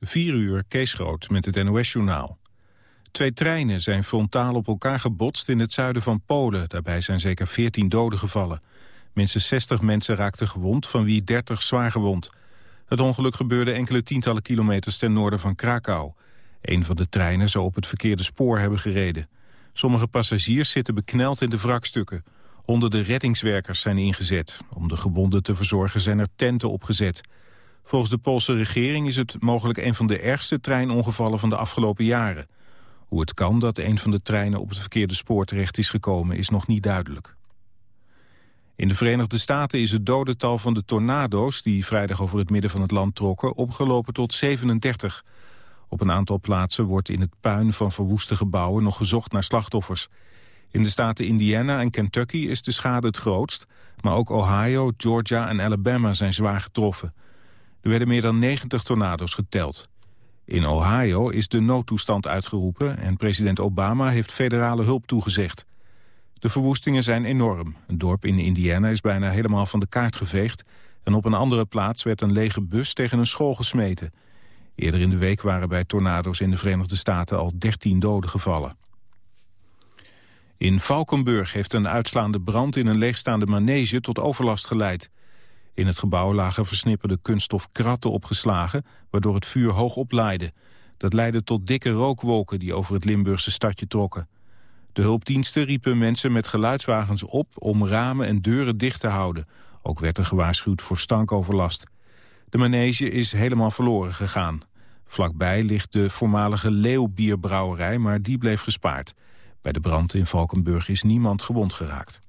4 uur, Kees Groot met het NOS-journaal. Twee treinen zijn frontaal op elkaar gebotst in het zuiden van Polen. Daarbij zijn zeker 14 doden gevallen. Minstens 60 mensen raakten gewond, van wie 30 zwaar gewond. Het ongeluk gebeurde enkele tientallen kilometers ten noorden van Krakau. Een van de treinen zou op het verkeerde spoor hebben gereden. Sommige passagiers zitten bekneld in de wrakstukken. Honderden reddingswerkers zijn ingezet. Om de gewonden te verzorgen zijn er tenten opgezet. Volgens de Poolse regering is het mogelijk een van de ergste treinongevallen van de afgelopen jaren. Hoe het kan dat een van de treinen op het verkeerde spoor terecht is gekomen is nog niet duidelijk. In de Verenigde Staten is het dodental van de tornado's... die vrijdag over het midden van het land trokken, opgelopen tot 37. Op een aantal plaatsen wordt in het puin van verwoeste gebouwen... nog gezocht naar slachtoffers. In de staten Indiana en Kentucky is de schade het grootst... maar ook Ohio, Georgia en Alabama zijn zwaar getroffen. Er werden meer dan 90 tornado's geteld. In Ohio is de noodtoestand uitgeroepen... en president Obama heeft federale hulp toegezegd. De verwoestingen zijn enorm. Een dorp in Indiana is bijna helemaal van de kaart geveegd... en op een andere plaats werd een lege bus tegen een school gesmeten. Eerder in de week waren bij tornado's in de Verenigde Staten al 13 doden gevallen. In Valkenburg heeft een uitslaande brand in een leegstaande manege tot overlast geleid. In het gebouw lagen versnipperde kunststof kratten opgeslagen... waardoor het vuur hoog oplaaide. Dat leidde tot dikke rookwolken die over het Limburgse stadje trokken. De hulpdiensten riepen mensen met geluidswagens op om ramen en deuren dicht te houden. Ook werd er gewaarschuwd voor stankoverlast. De manege is helemaal verloren gegaan. Vlakbij ligt de voormalige Leeuwbierbrouwerij, maar die bleef gespaard. Bij de brand in Valkenburg is niemand gewond geraakt.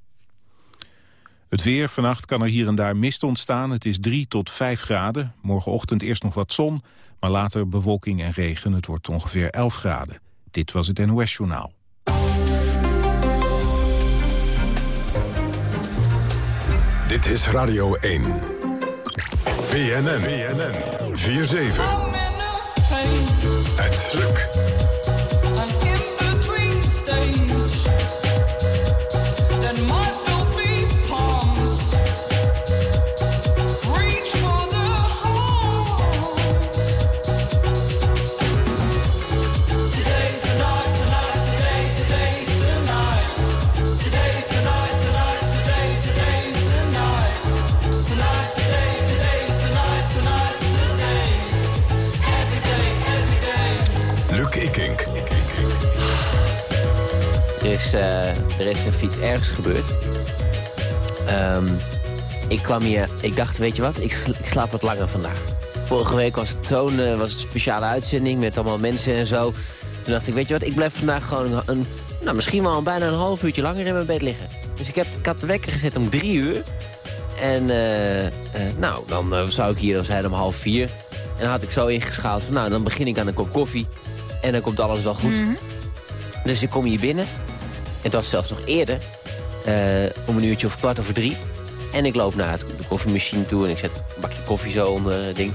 Het weer, vannacht kan er hier en daar mist ontstaan. Het is 3 tot 5 graden. Morgenochtend eerst nog wat zon, maar later bewolking en regen. Het wordt ongeveer 11 graden. Dit was het NOS Journaal. Dit is Radio 1. BNN, BNN, 4-7. Het lukt. Is, uh, er is een fiets ergens gebeurd. Um, ik kwam hier, ik dacht, weet je wat, ik, ik slaap wat langer vandaag. Vorige week was het zo'n uh, was een speciale uitzending met allemaal mensen en zo. Toen dacht ik, weet je wat, ik blijf vandaag gewoon een, nou, misschien wel een, bijna een half uurtje langer in mijn bed liggen. Dus ik, heb, ik had de wekker gezet om drie uur. En uh, nou, dan zou ik hier dan zijn om half vier. En dan had ik zo ingeschaald van, nou, dan begin ik aan een kop koffie. En dan komt alles wel goed. Mm -hmm. Dus ik kom hier binnen. Het was zelfs nog eerder. Uh, om een uurtje of kwart over drie. En ik loop naar het, de koffiemachine toe en ik zet een bakje koffie zo onder het ding.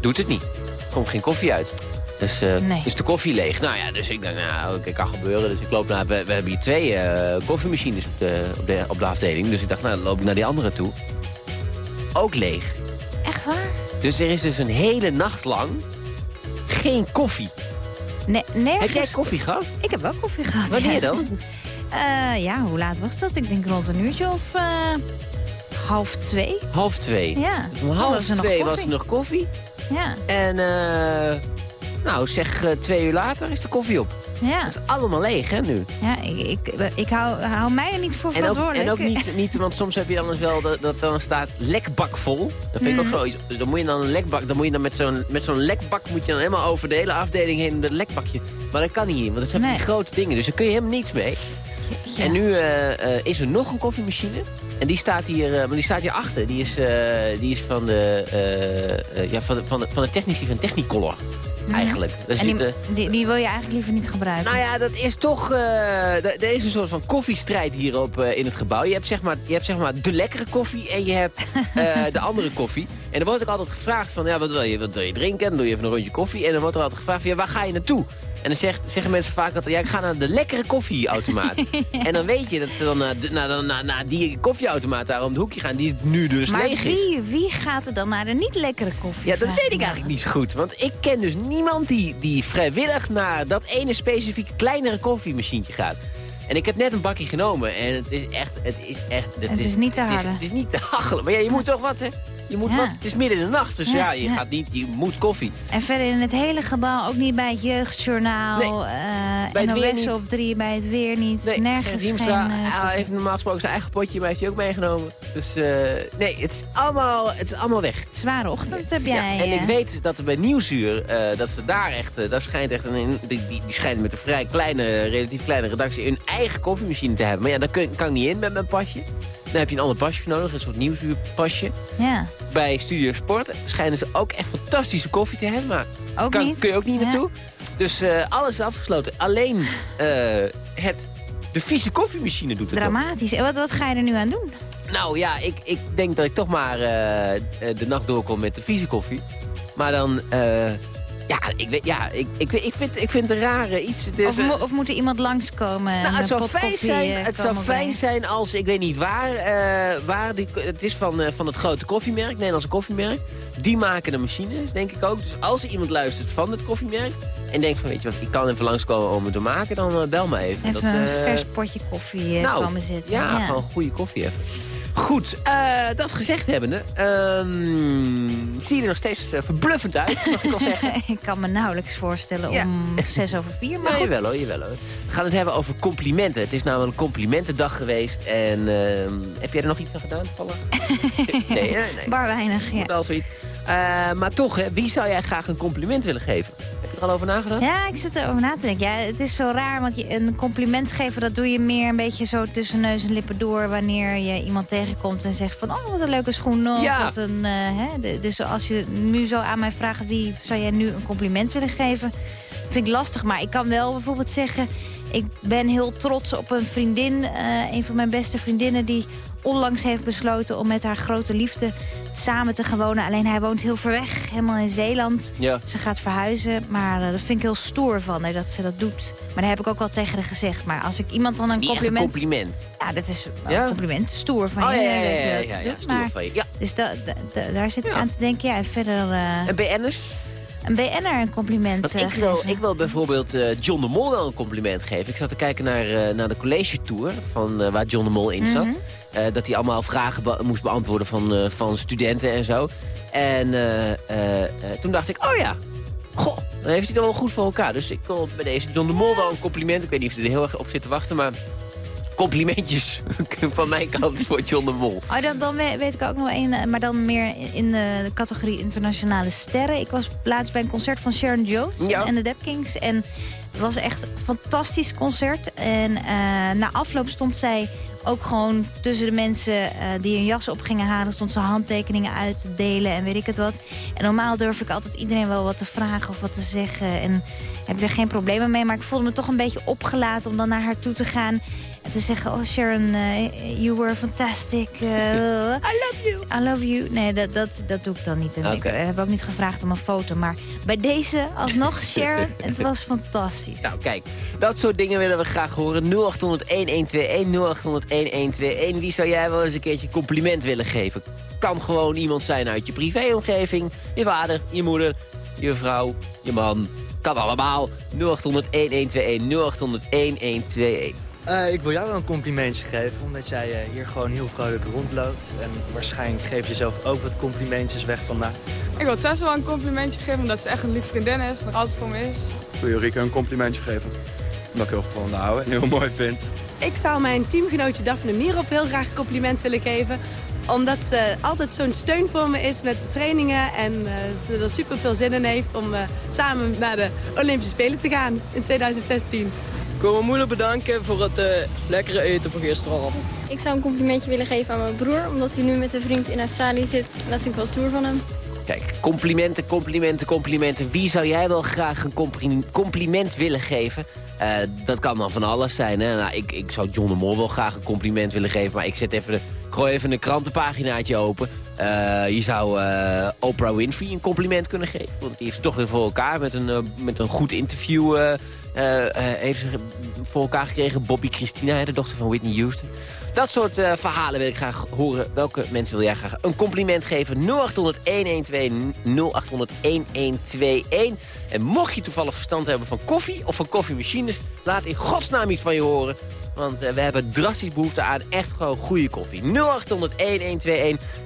Doet het niet. Er komt geen koffie uit. Dus uh, nee. is de koffie leeg. Nou ja, dus ik denk, nou, oké, kan gebeuren. Dus ik loop naar, we, we hebben hier twee uh, koffiemachines op de, op, de, op de afdeling. Dus ik dacht, nou, dan loop ik naar die andere toe. Ook leeg. Echt waar? Dus er is dus een hele nacht lang geen koffie. Nee, nergens... Heb jij koffie gehad? Ik heb wel koffie gehad. Wanneer ja. dan? Uh, ja, hoe laat was dat? Ik denk rond een uurtje of uh, half twee. Half twee? Ja. Om half was twee was er nog koffie. Ja. En uh, nou, zeg twee uur later is de koffie op. Ja. Dat is allemaal leeg, hè, nu? Ja, ik, ik, ik hou, hou mij er niet voor verantwoordelijk. En ook, en ook niet, niet, want soms heb je dan eens wel dat, dat dan staat lekbak vol. Dat vind ik mm. ook zoiets. Dus dan moet je dan een lekbak, dan moet je dan met zo'n met zo'n lekbak moet je dan helemaal over de hele afdeling heen dat lekbakje. Maar dat kan niet want dat zijn nee. die grote dingen. Dus daar kun je helemaal niets mee. Ja. En nu uh, uh, is er nog een koffiemachine. En die staat hier, uh, want die staat hier achter. Die is, die is van, de, ja, van, de, van, de, van de technici van Technicolor. Mm. Eigenlijk. Dus en die, die, wil je eigenlijk liever niet gebruiken? Nou ja, dat is toch... er is een soort van koffiestrijd hier op, in het gebouw. Je hebt, zeg maar, je hebt zeg maar de lekkere koffie en je hebt de andere koffie. En dan wordt ook altijd gevraagd van... Ja, wat wil je, wat wil je drinken? Dan doe je even een rondje koffie. En dan wordt er altijd gevraagd van... Ja, waar ga je naartoe? En dan zegt, zeggen mensen vaak altijd, ja, ik ga naar de lekkere koffieautomaat. en dan weet je dat ze dan naar, de- naar, naar, naar, naar die koffieautomaat daar om de hoekje gaan, die nu dus Maar leeg is. wie, wie gaat er dan naar de niet lekkere koffie? Ja, dat weet ik eigenlijk niet zo goed. Want ik ken dus niemand die, die vrijwillig naar dat ene specifieke kleinere koffiemachientje gaat. En ik heb net een bakje genomen en het is echt... Het is, echt, Het is niet te het is, harden. het is niet te hachelen. Maar ja, je moet toch wat, hè? Je moet Ja. wat. Het is midden in de nacht, dus Ja, ja, je gaat niet... Je moet koffie. En verder in het hele gebouw, ook niet bij het jeugdjournaal, Nee, eh bij het weer op 3, bij het weer niet. Nee, Nergens geen... Riemstra hij koffie. heeft normaal gesproken zijn eigen potje, maar heeft hij ook meegenomen. Dus eh, nee, het is, allemaal, het is allemaal weg. Zware ochtend heb jij. Ja, en ik weet dat er bij Nieuwsuur, dat ze daar echt, dat schijnt echt een, die, die, schijnen met een vrij kleine, relatief kleine redactie, hun eigen koffiemachine te hebben. Maar ja, kun, kan ik niet in met mijn pasje. Dan heb je een ander pasje voor nodig, een soort Nieuwsuurpasje. Ja, Bij Studio Sport schijnen ze ook echt fantastische koffie te hebben, maar ook kan, niet. kun je ook niet Ja. naartoe. Dus eh, alles is afgesloten. Alleen eh, het, de vieze koffiemachine doet het. Dramatisch. En wat, wat ga je er nu aan doen? Nou ja, ik, ik denk dat ik toch maar eh, de nacht doorkom met de vieze koffie. Maar dan, ja, ik, weet, ja ik, ik, ik, vind, ik vind het een rare iets. Het is, Of, mo- of moet er iemand langskomen? en nou, het zou fijn zijn, eh, het zou fijn brengen? zijn als, ik weet niet waar, eh, waar die, het is van, eh, van het grote koffiemerk, Nederlandse koffiemerk. Die maken de machines, denk ik ook. Dus als er iemand luistert van het koffiemerk en denkt van, weet je wat, ik kan even langskomen om het te maken, dan eh, bel me even. Even Dat, een eh, vers potje koffie eh, nou, komen zitten. Ja, gewoon goede koffie even. Goed, eh, dat gezegd hebbende, ehm zie je er nog steeds eh, verbluffend uit, mag ik wel zeggen. ik kan me nauwelijks voorstellen Ja. om zes over vier. Maar Ja, goed. jawel hoor, jawel hoor. We gaan het hebben over complimenten. Het is namelijk complimentendag geweest. En ehm, heb jij er nog iets aan gedaan, toevallig? nee, hè? nee. Bar weinig, ja. Al zoiets. Eh, maar toch, hè, wie zou jij graag een compliment willen geven? Al over nagedacht? Ja, ik zit erover na te denken. Ja, het is zo raar, want je, een compliment geven... dat doe je meer een beetje zo tussen neus en lippen door... wanneer je iemand tegenkomt en zegt van... oh, wat een leuke schoen. Of Ja. wat een, eh, hè, dus als je nu zo aan mij vraagt... wie zou jij nu een compliment willen geven... vind ik lastig, maar ik kan wel bijvoorbeeld zeggen... ik ben heel trots op een vriendin, eh, een van mijn beste vriendinnen... die onlangs heeft besloten om met haar grote liefde samen te gaan wonen. Alleen hij woont heel ver weg, helemaal in Zeeland... Ja. ze gaat verhuizen, maar eh, dat vind ik heel stoer van haar dat ze dat doet. Maar daar heb ik ook wel tegen haar gezegd. Maar als ik iemand dan een Niet echt een compliment... compliment. Ja, dat is wel Ja? een compliment. Stoer van Oh je. ja, ja, ja, stoer van je. Ja. Dus da- da- da- daar zit ik aan te denken. Ja, en verder eh, En BN'ers? Een BN'er een compliment Want eh, ik wil, geven. ik wil bijvoorbeeld eh, John de Mol wel een compliment geven. Ik zat te kijken naar, eh, naar de college tour van, waar John de Mol in zat. Mhm. Dat hij allemaal vragen be- moest beantwoorden van, van studenten en zo. En toen dacht ik, oh ja, goh, dan heeft hij het wel goed voor elkaar. Dus ik wil bij deze John de Mol wel een compliment. Ik weet niet of hij er heel erg op zit te wachten, maar complimentjes van mijn kant voor John de Mol. Oh, dan, dan we- weet ik ook nog één, eh, maar dan meer in de categorie internationale sterren. Ik was laatst bij een concert van Sharon Jones Ja. en de Dap Kings. En het was echt een fantastisch concert. En eh, na afloop stond zij ook gewoon tussen de mensen eh, die hun jas op gingen halen... stond ze handtekeningen uit te delen en weet ik het wat. En normaal durf ik altijd iedereen wel wat te vragen of wat te zeggen. En heb je er geen problemen mee. Maar ik voelde me toch een beetje opgelaten om dan naar haar toe te gaan... En te zeggen, oh Sharon, eh, you were fantastic. eh, I love you. I love you. Nee, dat, dat, dat doe ik dan niet. Oké. Ik eh, heb ook niet gevraagd om een foto. Maar bij deze alsnog, Sharon, het was fantastisch. Nou, kijk, dat soort dingen willen we graag horen. 0800-1121, 0800-1121. Wie zou jij wel eens een keertje compliment willen geven? Kan gewoon iemand zijn uit je privéomgeving. Je vader, je moeder, je vrouw, je man. Kan allemaal. 0800-1121, 0800-1121. Eh, ik wil jou wel een complimentje geven, omdat jij eh, hier gewoon heel vrolijk rondloopt. En waarschijnlijk geef je zelf ook wat complimentjes weg vandaag. Ik wil Tessa wel een complimentje geven, omdat ze echt een lief vriendin is. En er altijd voor me is. Ik wil Jorike een complimentje geven. Omdat ik heel veel van haar hou en heel mooi vind. Ik zou mijn teamgenootje Daphne Mierop heel graag een compliment willen geven. Omdat ze altijd zo'n steun voor me is met de trainingen. En eh, ze er super veel zin in heeft om eh, samen naar de Olympische Spelen te gaan in 2016. Ik wil mijn moeder bedanken voor het eh, lekkere eten van gisteravond. Ik zou een complimentje willen geven aan mijn broer, omdat hij nu met een vriend in Australië zit. En dat vind ik wel stoer van hem. Kijk, complimenten, complimenten, complimenten. Wie zou jij wel graag een compliment willen geven? Eh, dat kan dan van alles zijn. Hè? Nou, ik, ik zou John de Mol wel graag een compliment willen geven, maar ik zet even de, gooi even een krantenpaginaatje open. Eh, je zou Oprah Winfrey een compliment kunnen geven. Want die heeft toch weer voor elkaar met een, met een goed interview eh, eh, heeft voor elkaar gekregen. Bobby Christina, de dochter van Whitney Houston. Dat soort eh, verhalen wil ik graag horen. Welke mensen wil jij graag een compliment geven? 0800-112, 0800-1121. En mocht je toevallig verstand hebben van koffie of van koffiemachines... laat in godsnaam iets van je horen. Want we hebben drastisch behoefte aan echt gewoon goede koffie. 0800-1121,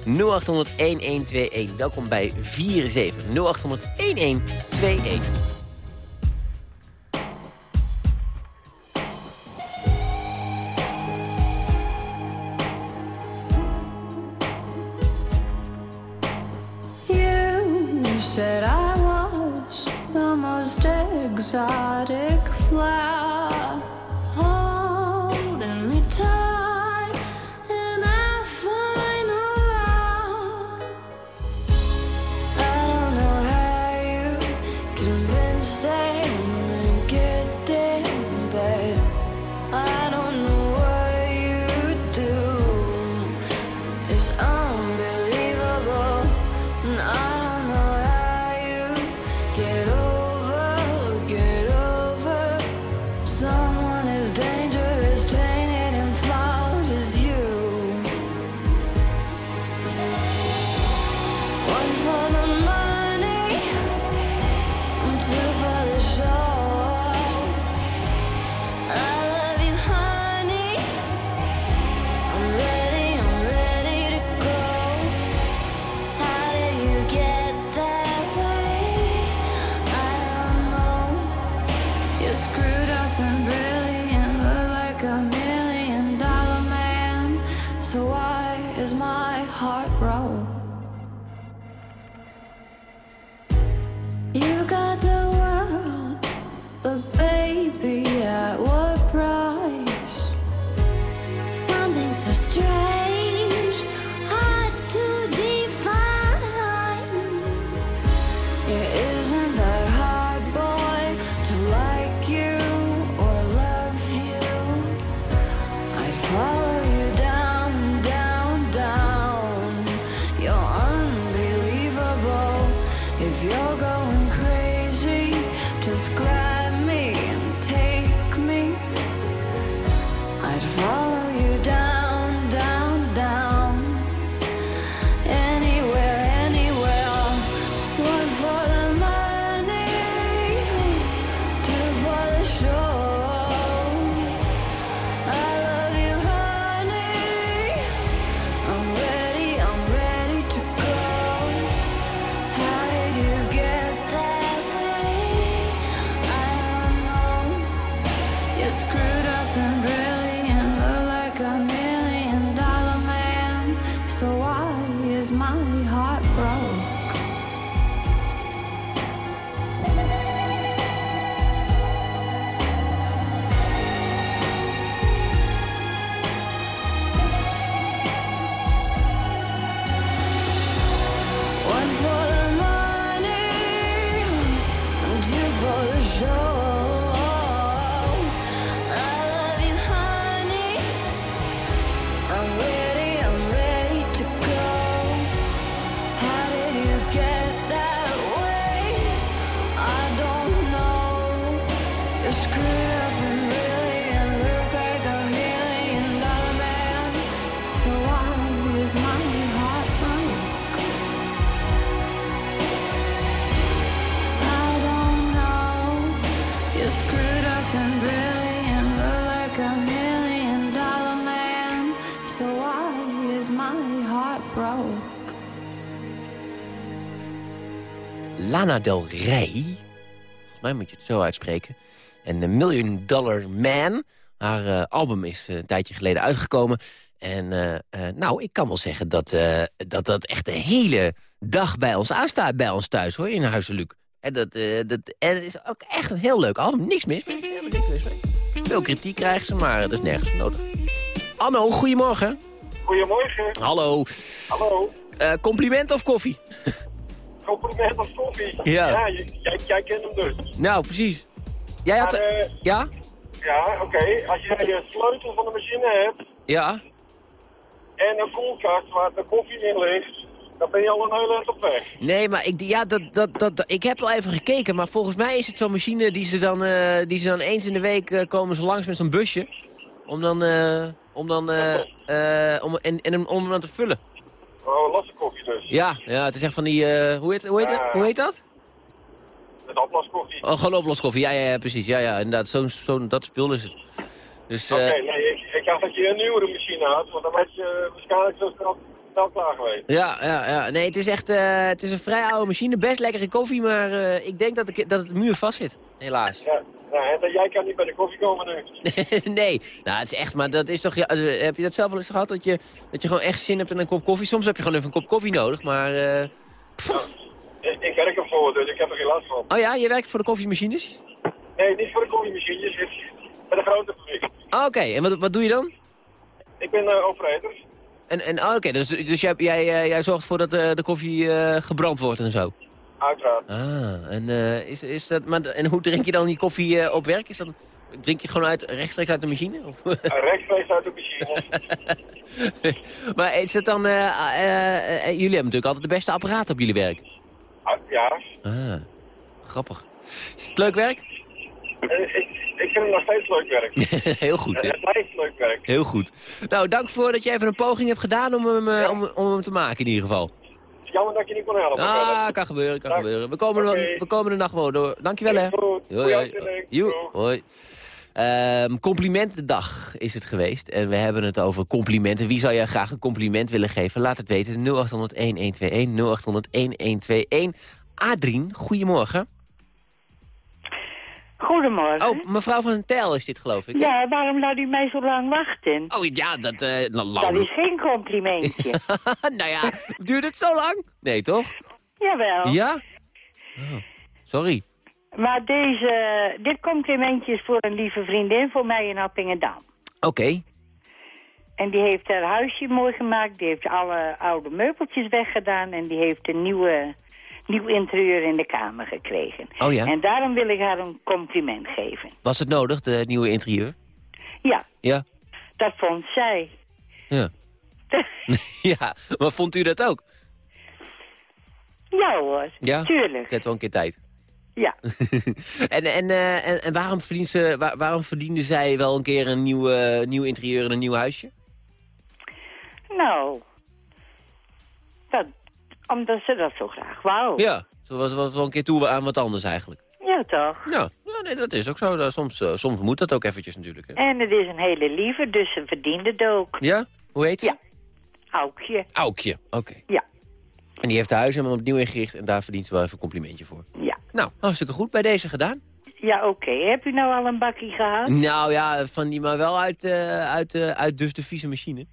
0800-1121. Welkom bij 47, 0800-1121. said I was the most exotic flower. Del Rey. Volgens mij moet je het zo uitspreken. En de Million Dollar Man. Haar eh, album is eh, een tijdje geleden uitgekomen. En eh, nou, ik kan wel zeggen dat, dat dat echt de hele dag bij ons aanstaat. Bij ons thuis hoor, in huis, Luc. En, dat, dat, en het is ook echt een heel leuk album. Niks mis Veel kritiek krijgen ze, maar dat is nergens nodig. Anno, goedemorgen. Goedemorgen. Hallo. Hallo. Compliment of koffie? compliment van koffie. Ja. ja jij, jij, kent hem dus. Nou, precies. Jij had... Eh, ja? Ja, oké. Als jij de sleutel van de machine hebt... Ja. En een koelkast waar de koffie in ligt... Dan ben je al een hele eind op weg. Nee, maar ik, ja, dat, dat, dat, ik heb al even gekeken, maar volgens mij is het zo'n machine die ze, dan, eh, die ze dan eens in de week eh, komen ze langs met zo'n busje. Om dan, om dan, om, en, en, om dan te vullen. Oh, lasse koffie dus. Ja, ja, het is echt van die, eh, hoe, heet, hoe, heet, Ja. hoe heet dat? Met oploskoffie. Oh, gewoon oploskoffie, ja, ja, ja, precies. Ja, ja, inderdaad, zo'n, zo'n, dat spul is het. Dus, Oké, eh, nee, ik, ik dacht dat je een nieuwere machine had, want dan was je waarschijnlijk zo snel, klaar geweest. ja, ja, ja, nee, het is echt, eh, het is een vrij oude machine, best lekkere koffie, maar eh, ik denk dat, ik, dat het muur vast zit, helaas. Ja, nou, jij kan niet bij de koffie komen nu. nee, nou, het is echt, maar dat is toch, ja, eh, heb je dat zelf wel eens gehad, dat je, dat je gewoon echt zin hebt in een kop koffie? Soms heb je gewoon even een kop koffie nodig, maar, eh, Ik, ik werk ervoor, dus ik heb er geen last van. oh ja, je werkt voor de koffiemachines? Nee, niet voor de koffiemachines, bij de grote fabriek. Ah, Oké, en wat, wat doe je dan? Ik ben uh, operator. En, en ah, oké, dus, dus jij, jij, eh, jij zorgt ervoor dat eh, de koffie eh, gebrand wordt en zo? Uiteraard. Ah, en, is, is dat, maar, en hoe drink je dan die koffie op werk? Is dan, drink je het gewoon uit, rechtstreeks uit de machine? Of? Uh, rechtstreeks uit de machine. maar is het dan... eh, eh, eh, jullie hebben natuurlijk altijd de beste apparaten op jullie werk. Ah, ja. Ah, grappig. Is het leuk werk? Ik, vind het nog steeds leuk werk. Heel goed, hè? Het blijft leuk werk. Heel goed. Nou, dank voor dat je even een poging hebt gedaan om hem, eh, om, om hem te maken in ieder geval. Jammer dat je niet kon helpen. Ah, kan gebeuren, kan gebeuren. We komen, Oké. we komen de nacht wel door. Dankjewel, hè. Hoi, hoi. hoi. Ehm, complimentendag is het geweest. En we hebben het over complimenten. Wie zou jij graag een compliment willen geven? Laat het weten. 0800-1121, 0800-1121. Adrien, goedemorgen. Goedemorgen. Oh, mevrouw van Tel is dit, geloof ik. hè? Ja, waarom laat u mij zo lang wachten? Oh ja, dat... eh nou, Dat lang. is geen complimentje. nou ja, duurt het zo lang? Nee, toch? Jawel. Ja? Oh, sorry. Maar deze, dit complimentje is voor een lieve vriendin voor mij in Appingedam. Oké. En die heeft haar huisje mooi gemaakt. Die heeft alle oude meubeltjes weggedaan. En die heeft een nieuwe, nieuw interieur in de kamer gekregen. Oh ja? En daarom wil ik haar een compliment geven. Was het nodig, de nieuwe interieur? Ja, Ja. dat vond zij. Ja. ja, maar vond u dat ook? Ja hoor, Ja? tuurlijk. Ik heb wel een keer tijd. Ja. en, en, eh, en, en waarom, verdient ze, waar- waarom verdiende zij wel een keer een nieuw, nieuw interieur en een nieuw huisje? Nou, omdat ze dat zo graag wou. Ja, ze was, was wel een keer toe aan wat anders eigenlijk. Ja, toch? Ja, ja nee, dat is ook zo. Soms, eh, soms moet dat ook eventjes natuurlijk. Hè. En het is een hele lieve, dus ze verdiende het ook. Ja? Hoe heet ze? Ja. Aukje. Aukje, oké. Ja. En die heeft haar huis helemaal opnieuw ingericht en daar verdient ze wel even een complimentje voor. Ja. Nou, hartstikke goed. Bij deze gedaan. Ja, oké. Heb u nou al een bakkie gehad? Nou ja, van die maar wel uit, eh, uit, eh, uit dus de vieze machine.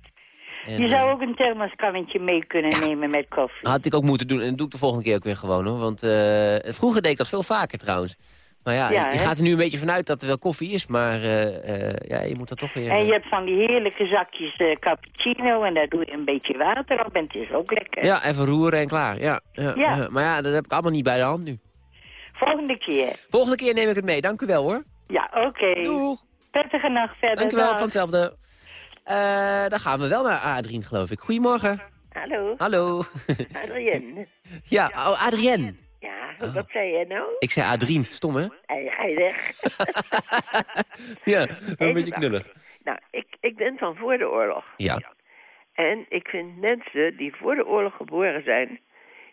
En, je zou eh, ook een thermoskannetje mee kunnen nemen met koffie. Had ik ook moeten doen en dat doe ik de volgende keer ook weer gewoon hoor. Want eh, vroeger deed ik dat veel vaker trouwens. Maar ja, Ja, je gaat er nu een beetje vanuit dat er wel koffie is. Maar eh, ja, je moet dat toch weer... En je hebt van die heerlijke zakjes cappuccino en daar doe je een beetje water op en het is ook lekker. Ja, even roeren en klaar. Ja, ja. Maar ja, dat heb ik allemaal niet bij de hand nu. Volgende keer. Volgende keer neem ik het mee. Dank u wel hoor. Ja, oké. Doeg. Prettige nacht verder. Dank u wel, van hetzelfde. Eh, dan gaan we wel naar Adrien, geloof ik. Goedemorgen. Hallo. Hallo. Adrien. ja, oh, Adrien. Ja, wat zei jij nou? Ik zei Adrien, stom hè? Hij, hij weg. Ja, een Even beetje knullig. Nou, ik, ik ben van voor de oorlog. Ja. En ik vind mensen die voor de oorlog geboren zijn...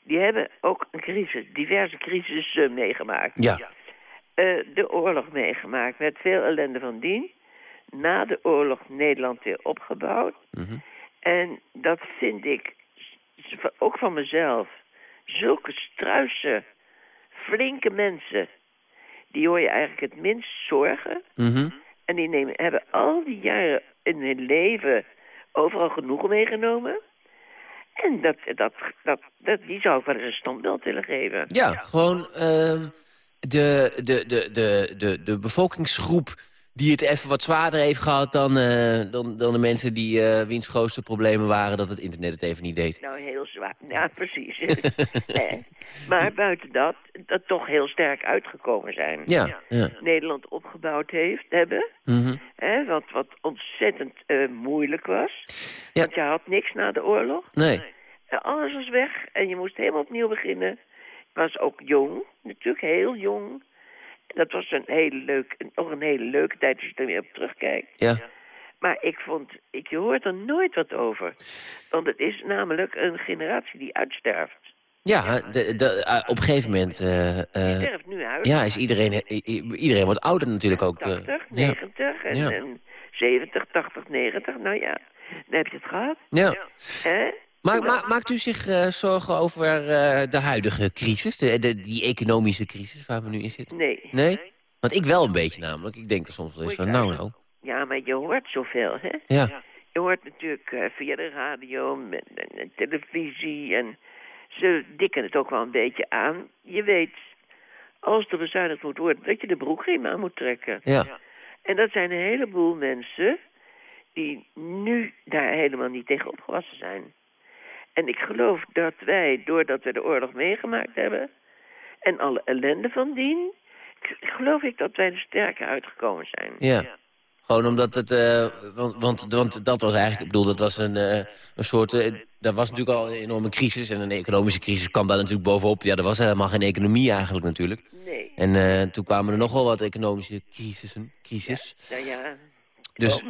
die hebben ook een crisis, diverse crisissen meegemaakt. Ja. Eh, de oorlog meegemaakt met veel ellende van dien. Na de oorlog Nederland weer opgebouwd. Mhm. En dat vind ik, ook van mezelf, zulke struise, flinke mensen... die hoor je eigenlijk het minst zorgen... Mhm. En die nemen, hebben al die jaren in hun leven overal genoegen meegenomen. En dat, dat, dat, dat, die zou ik wel eens een standbeeld willen geven. Ja, gewoon ehm, de, de, de, de, de, de bevolkingsgroep die het even wat zwaarder heeft gehad dan, eh, dan, dan de mensen die eh wiens grootste problemen waren dat het internet het even niet deed. Nou, heel zwaar. Ja, precies. Maar buiten dat, dat toch heel sterk uitgekomen zijn. Ja, ja. Nederland opgebouwd heeft, hebben. Mhm. Hè, wat, wat ontzettend eh, moeilijk was. Ja. Want je had niks na de oorlog. Nee. Alles was weg en je moest helemaal opnieuw beginnen. Ik was ook jong, natuurlijk heel jong. Dat was een hele leuk, nog een hele leuke tijd als je er weer op terugkijkt. Ja. Maar ik vond, ik, je hoort er nooit wat over. Want het is namelijk een generatie die uitsterft. Ja, de, de, eh, op een gegeven moment... eh, eh, Die sterft nu uit. ja, is iedereen, iedereen wordt ouder natuurlijk ook. eh. 80, ja. 90 en, Ja. en 70, 80, 90. Nou ja, dan heb je het gehad. Ja. Maar ma- maakt u zich eh, zorgen over eh, de huidige crisis? De, de, die economische crisis waar we nu in zitten? Nee. Nee? Want ik wel een beetje namelijk. Ik denk er soms wel eens van, nou nou. Ja, maar je hoort zoveel, hè? Ja. Je hoort natuurlijk eh, via de radio en, televisie en ze dikken het ook wel een beetje aan. Je weet, als er bezuinigd moet worden, dat je de broek geen aan moet trekken. Ja. En dat zijn een heleboel mensen die nu daar helemaal niet tegen opgewassen zijn. En ik geloof dat wij, doordat we de oorlog meegemaakt hebben... en alle ellende van dien... geloof ik dat wij er sterker uitgekomen zijn. Ja. Gewoon omdat het... eh, want, want, want dat was eigenlijk... Ik bedoel, dat was een, eh, een soort... dat was natuurlijk al een enorme crisis. En een economische crisis kwam daar natuurlijk bovenop. Ja, er was helemaal geen economie eigenlijk natuurlijk. Nee. En toen kwamen er nogal wat economische crisissen. Crisis. Nou ja. Dus-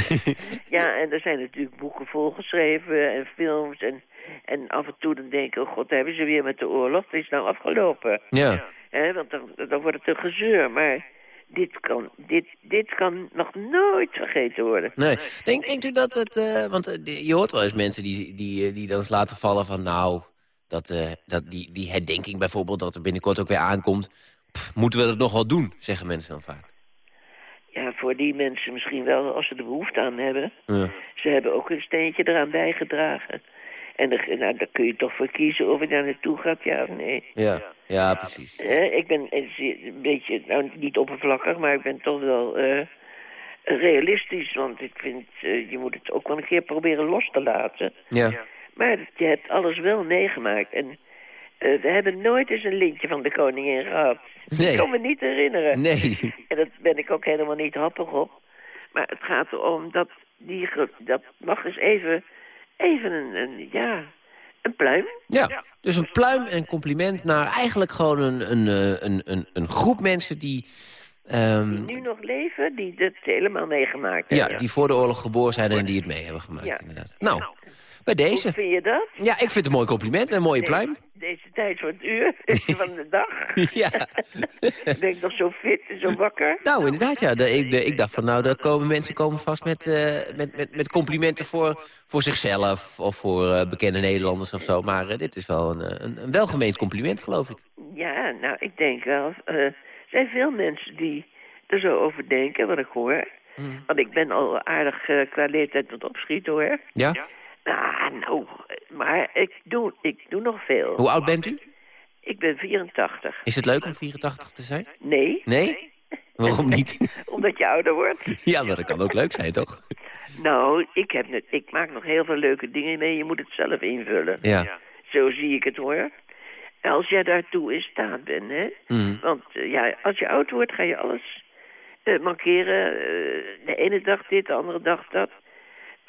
ja, en er zijn natuurlijk boeken volgeschreven en films. En, en af en toe dan denk ik, oh god, hebben ze weer met de oorlog. Het is nou afgelopen. Ja. Hè, want dan, dan wordt het een gezeur. Maar dit kan, dit, dit kan nog nooit vergeten worden. Nee. Denk, denkt u dat het... eh, want eh, je hoort wel eens mensen die, die, eh, die dan eens laten vallen van... nou, dat, dat die, die herdenking bijvoorbeeld, dat er binnenkort ook weer aankomt... pff, moeten we dat nog wel doen, zeggen mensen dan vaak. Ja, voor die mensen misschien wel, als ze er behoefte aan hebben. Ja. Ze hebben ook een steentje eraan bijgedragen. En er, nou, daar kun je toch voor kiezen of je daar naartoe gaat, ja of nee. Ja, ja precies. Hè, ik ben een beetje, nou niet oppervlakkig, maar ik ben toch wel eh, realistisch. Want ik vind, eh, je moet het ook wel een keer proberen los te laten. Ja. Maar je hebt alles wel meegemaakt. En eh, we hebben nooit eens een lintje van de koningin gehad. Nee. Ik kan me niet herinneren. Nee. En dat ben ik ook helemaal niet happig op. Maar het gaat erom dat die, dat mag eens even, even een, een ja, een pluim. Ja, dus een pluim en compliment naar eigenlijk gewoon een, een, eh, een, een, een groep mensen die... ehm, Die nu nog leven, die het helemaal meegemaakt ja, hebben. die voor de oorlog geboren zijn en die het mee hebben gemaakt, Ja. inderdaad. Nou, bij deze. Hoe vind je dat? Ja, ik vind het een mooi compliment en een mooie pluim. Deze tijd van het uur van de dag. Ja. ben ik nog zo fit en zo wakker? Nou, inderdaad, ja. De, ik, de, ik dacht van, nou, daar komen mensen komen vast met, eh, met, met, met complimenten voor, voor zichzelf... of voor eh, bekende Nederlanders of zo. Maar eh, dit is wel een, een, een welgemeend compliment, geloof ik. Ja, nou, ik denk wel. eh, er zijn veel mensen die er zo over denken, wat ik hoor. Mm. Want ik ben al aardig qua leeftijd aan het opschieten, hoor. Ja? Ah, nou, maar ik doe, ik doe nog veel. Hoe oud bent u? Ik ben 84. Is het leuk om 84 te zijn? Nee, Nee? Waarom niet? omdat je ouder wordt. ja, maar dat kan ook leuk zijn, toch? Nou, ik, heb net, ik maak nog heel veel leuke dingen mee. Je moet het zelf invullen. Ja. Zo zie ik het, hoor. Als jij daartoe in staat bent, hè. Mm. Want eh, ja, als je oud wordt, ga je alles eh, mankeren. eh, de ene dag dit, de andere dag dat.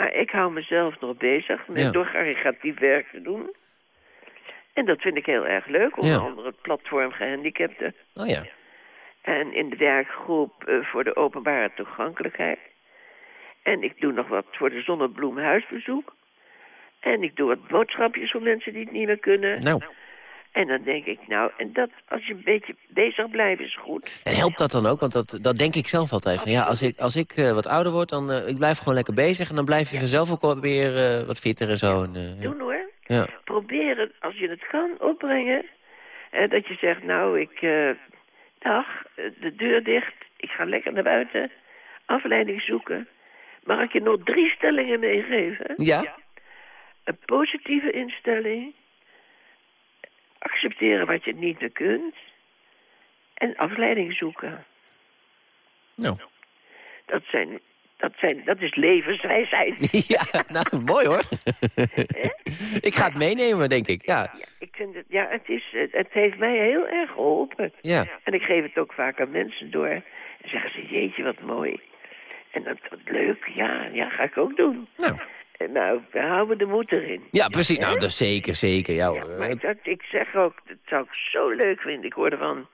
Maar ik hou mezelf nog bezig met Ja. door aggregatief werk te doen. En dat vind ik heel erg leuk, onder andere het platform gehandicapten. Oh ja. En in de werkgroep eh, voor de openbare toegankelijkheid. En ik doe nog wat voor de zonnebloemhuisbezoek. En ik doe wat boodschapjes voor mensen die het niet meer kunnen. Nou, En dan denk ik, nou, en dat als je een beetje bezig blijft is goed. en helpt dat dan ook? Want dat, dat denk ik zelf altijd. Van, ja, als ik, als ik eh, wat ouder word, dan eh, ik blijf gewoon lekker bezig... en dan blijf je vanzelf ook wel weer eh, wat fitter en zo. En, ja. Doen hoor. Ja. Probeer het, als je het kan, opbrengen. Dat je zegt, nou, ik, dag, de deur dicht. Ik ga lekker naar buiten. Afleiding zoeken. Mag ik je nog drie stellingen meegeven? Ja? Een positieve instelling. Accepteren wat je niet meer kunt. En afleiding zoeken. Nou. Dat zijn, dat zijn, dat is levenswijsheid. ja, nou, mooi hoor. ik ga het meenemen, denk ik. Ja. Ik vind het, ja, het, is, het, heeft mij heel erg geholpen. Ja. En ik geef het ook vaak aan mensen door. En zeggen ze, jeetje, wat mooi. En dat, wat leuk, ja, ja, ga ik ook doen. Nou. Nou, we houden de moed erin. Ja, precies. Nou, dat zeker, zeker. Ja, maar dat, ik zeg ook, dat zou ik zo leuk vinden. Ik hoorde van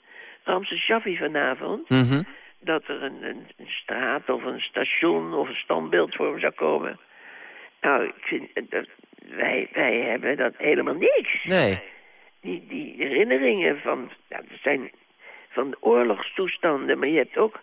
Ramse Shaffi vanavond... Mhm. dat er een, een, een straat of een station of een standbeeld voor hem zou komen. Nou, ik vind, eh, dat, wij, wij hebben dat helemaal niks. Nee. Die, die herinneringen van, nou, dat zijn van oorlogstoestanden, maar je hebt ook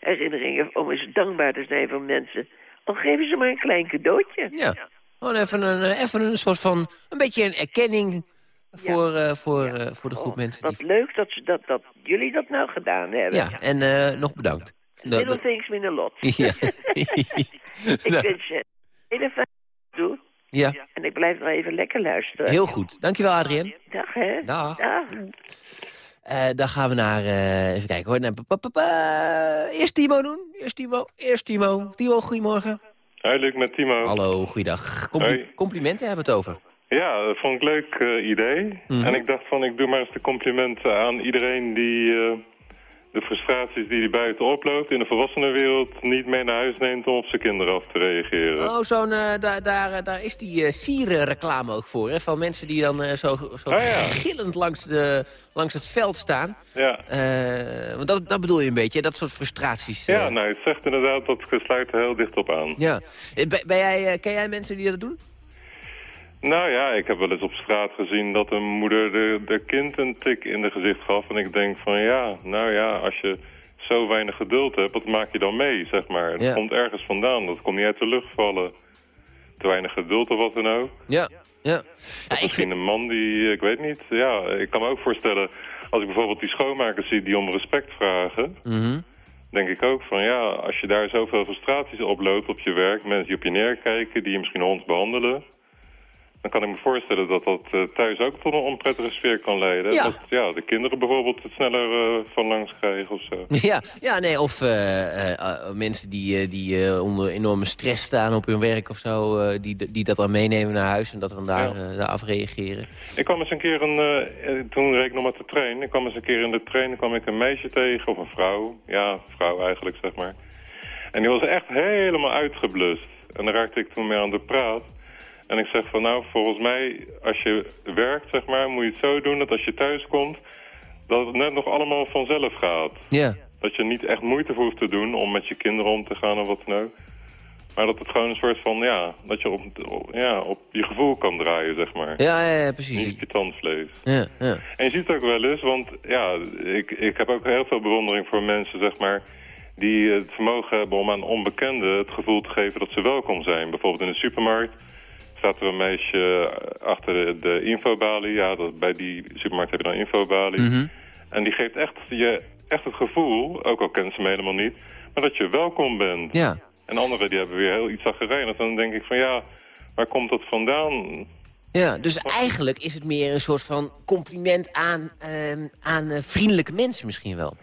herinneringen om eens dankbaar te zijn voor mensen. Al geven ze maar een klein cadeautje. Ja. Gewoon even een, eh, even een soort van, een beetje een erkenning voor, eh, voor, eh, voor de groep mensen. Wat leuk dat, ze dat, dat jullie dat nou gedaan hebben. Ja, en nog bedankt. Little dat- things mean a lot. Ja. ik Nou. wens je een hele fijne toe. Ja, En ik blijf nog even lekker luisteren. heel goed. Dankjewel, Adrien. Dag, hè? Dag. Dag. Eh, dan gaan we naar, eh, even kijken hoor. Naar, pa- pa- pa- eerst Timo doen. Eerst Timo. Eerst Timo. Timo, goedemorgen. Hoi, Luc met Timo. Hallo, goeiedag. Compli- Hoi. Complimenten hebben we het over. Ja, dat vond ik een leuk eh, idee. Mhm. En ik dacht van, ik doe maar eens de complimenten aan iedereen die de frustraties die hij buiten oploopt in de volwassenenwereld niet mee naar huis neemt om op zijn kinderen af te reageren. Oh, zo'n, eh, daar, daar, eh, daar is die eh sierenreclame ook voor, hè? Van mensen die dan zo, zo Ah, ja. gillend langs, de, langs het veld staan. Ja. Want dat, dat bedoel je een beetje, dat soort frustraties. Ja, nou, het zegt inderdaad dat sluit er heel dicht op aan. Ja. Ben, ben jij, ken jij mensen die dat doen? Nou ja, ik heb wel eens op straat gezien dat een moeder de, de kind een tik in de gezicht gaf. En ik denk van ja, nou ja, als je zo weinig geduld hebt, wat maak je dan mee, zeg maar. Het Ja. komt ergens vandaan, dat komt niet uit de lucht vallen. Te weinig geduld of wat dan ook. Ja, ja. Of misschien een man die, ik weet niet, ja, ik kan me ook voorstellen... als ik bijvoorbeeld die schoonmakers zie die om respect vragen... Mhm. denk ik ook van ja, als je daar zoveel frustraties oploopt op je werk... mensen die op je neerkijken, die je misschien hond behandelen... dan kan ik me voorstellen dat dat eh, thuis ook tot een onprettige sfeer kan leiden. Ja. Dat ja, de kinderen bijvoorbeeld het sneller eh, van langs krijgen of zo. Ja, ja nee, of eh, mensen die, die onder enorme stress staan op hun werk of zo... die, die dat dan meenemen naar huis en dat dan daar, Ja. daar afreageren. Ik kwam eens een keer, een, toen reed ik nog met de trein. Ik kwam eens een keer in de trein, kwam ik een meisje tegen, of een vrouw. Ja, vrouw eigenlijk, zeg maar. En die was echt helemaal uitgeblust. En daar raakte ik toen mee aan de praat. En ik zeg van, nou, volgens mij, als je werkt, zeg maar, moet je het zo doen dat als je thuis komt, dat het net nog allemaal vanzelf gaat. Ja. Dat je niet echt moeite hoeft te doen om met je kinderen om te gaan of wat dan ook. Maar dat het gewoon een soort van, ja, dat je op, op- ja, op je gevoel kan draaien, zeg maar. Ja, ja, ja, precies. Niet op je tandvlees. Ja, ja. En je ziet het ook wel eens, want ja, ik, ik heb ook heel veel bewondering voor mensen, zeg maar, die het vermogen hebben om aan onbekenden het gevoel te geven dat ze welkom zijn. Bijvoorbeeld in de supermarkt staat er een meisje achter de, infobalie. Ja, dat, bij die supermarkt heb je dan infobalie. Mhm. En die geeft echt je echt het gevoel, ook al kennen ze me helemaal niet, maar dat je welkom bent. Ja. En anderen die hebben weer heel iets zaggerijnig. Dan denk ik van ja, waar komt dat vandaan? Ja, dus eigenlijk is het meer een soort van compliment aan, ehm, aan eh, vriendelijke mensen misschien wel.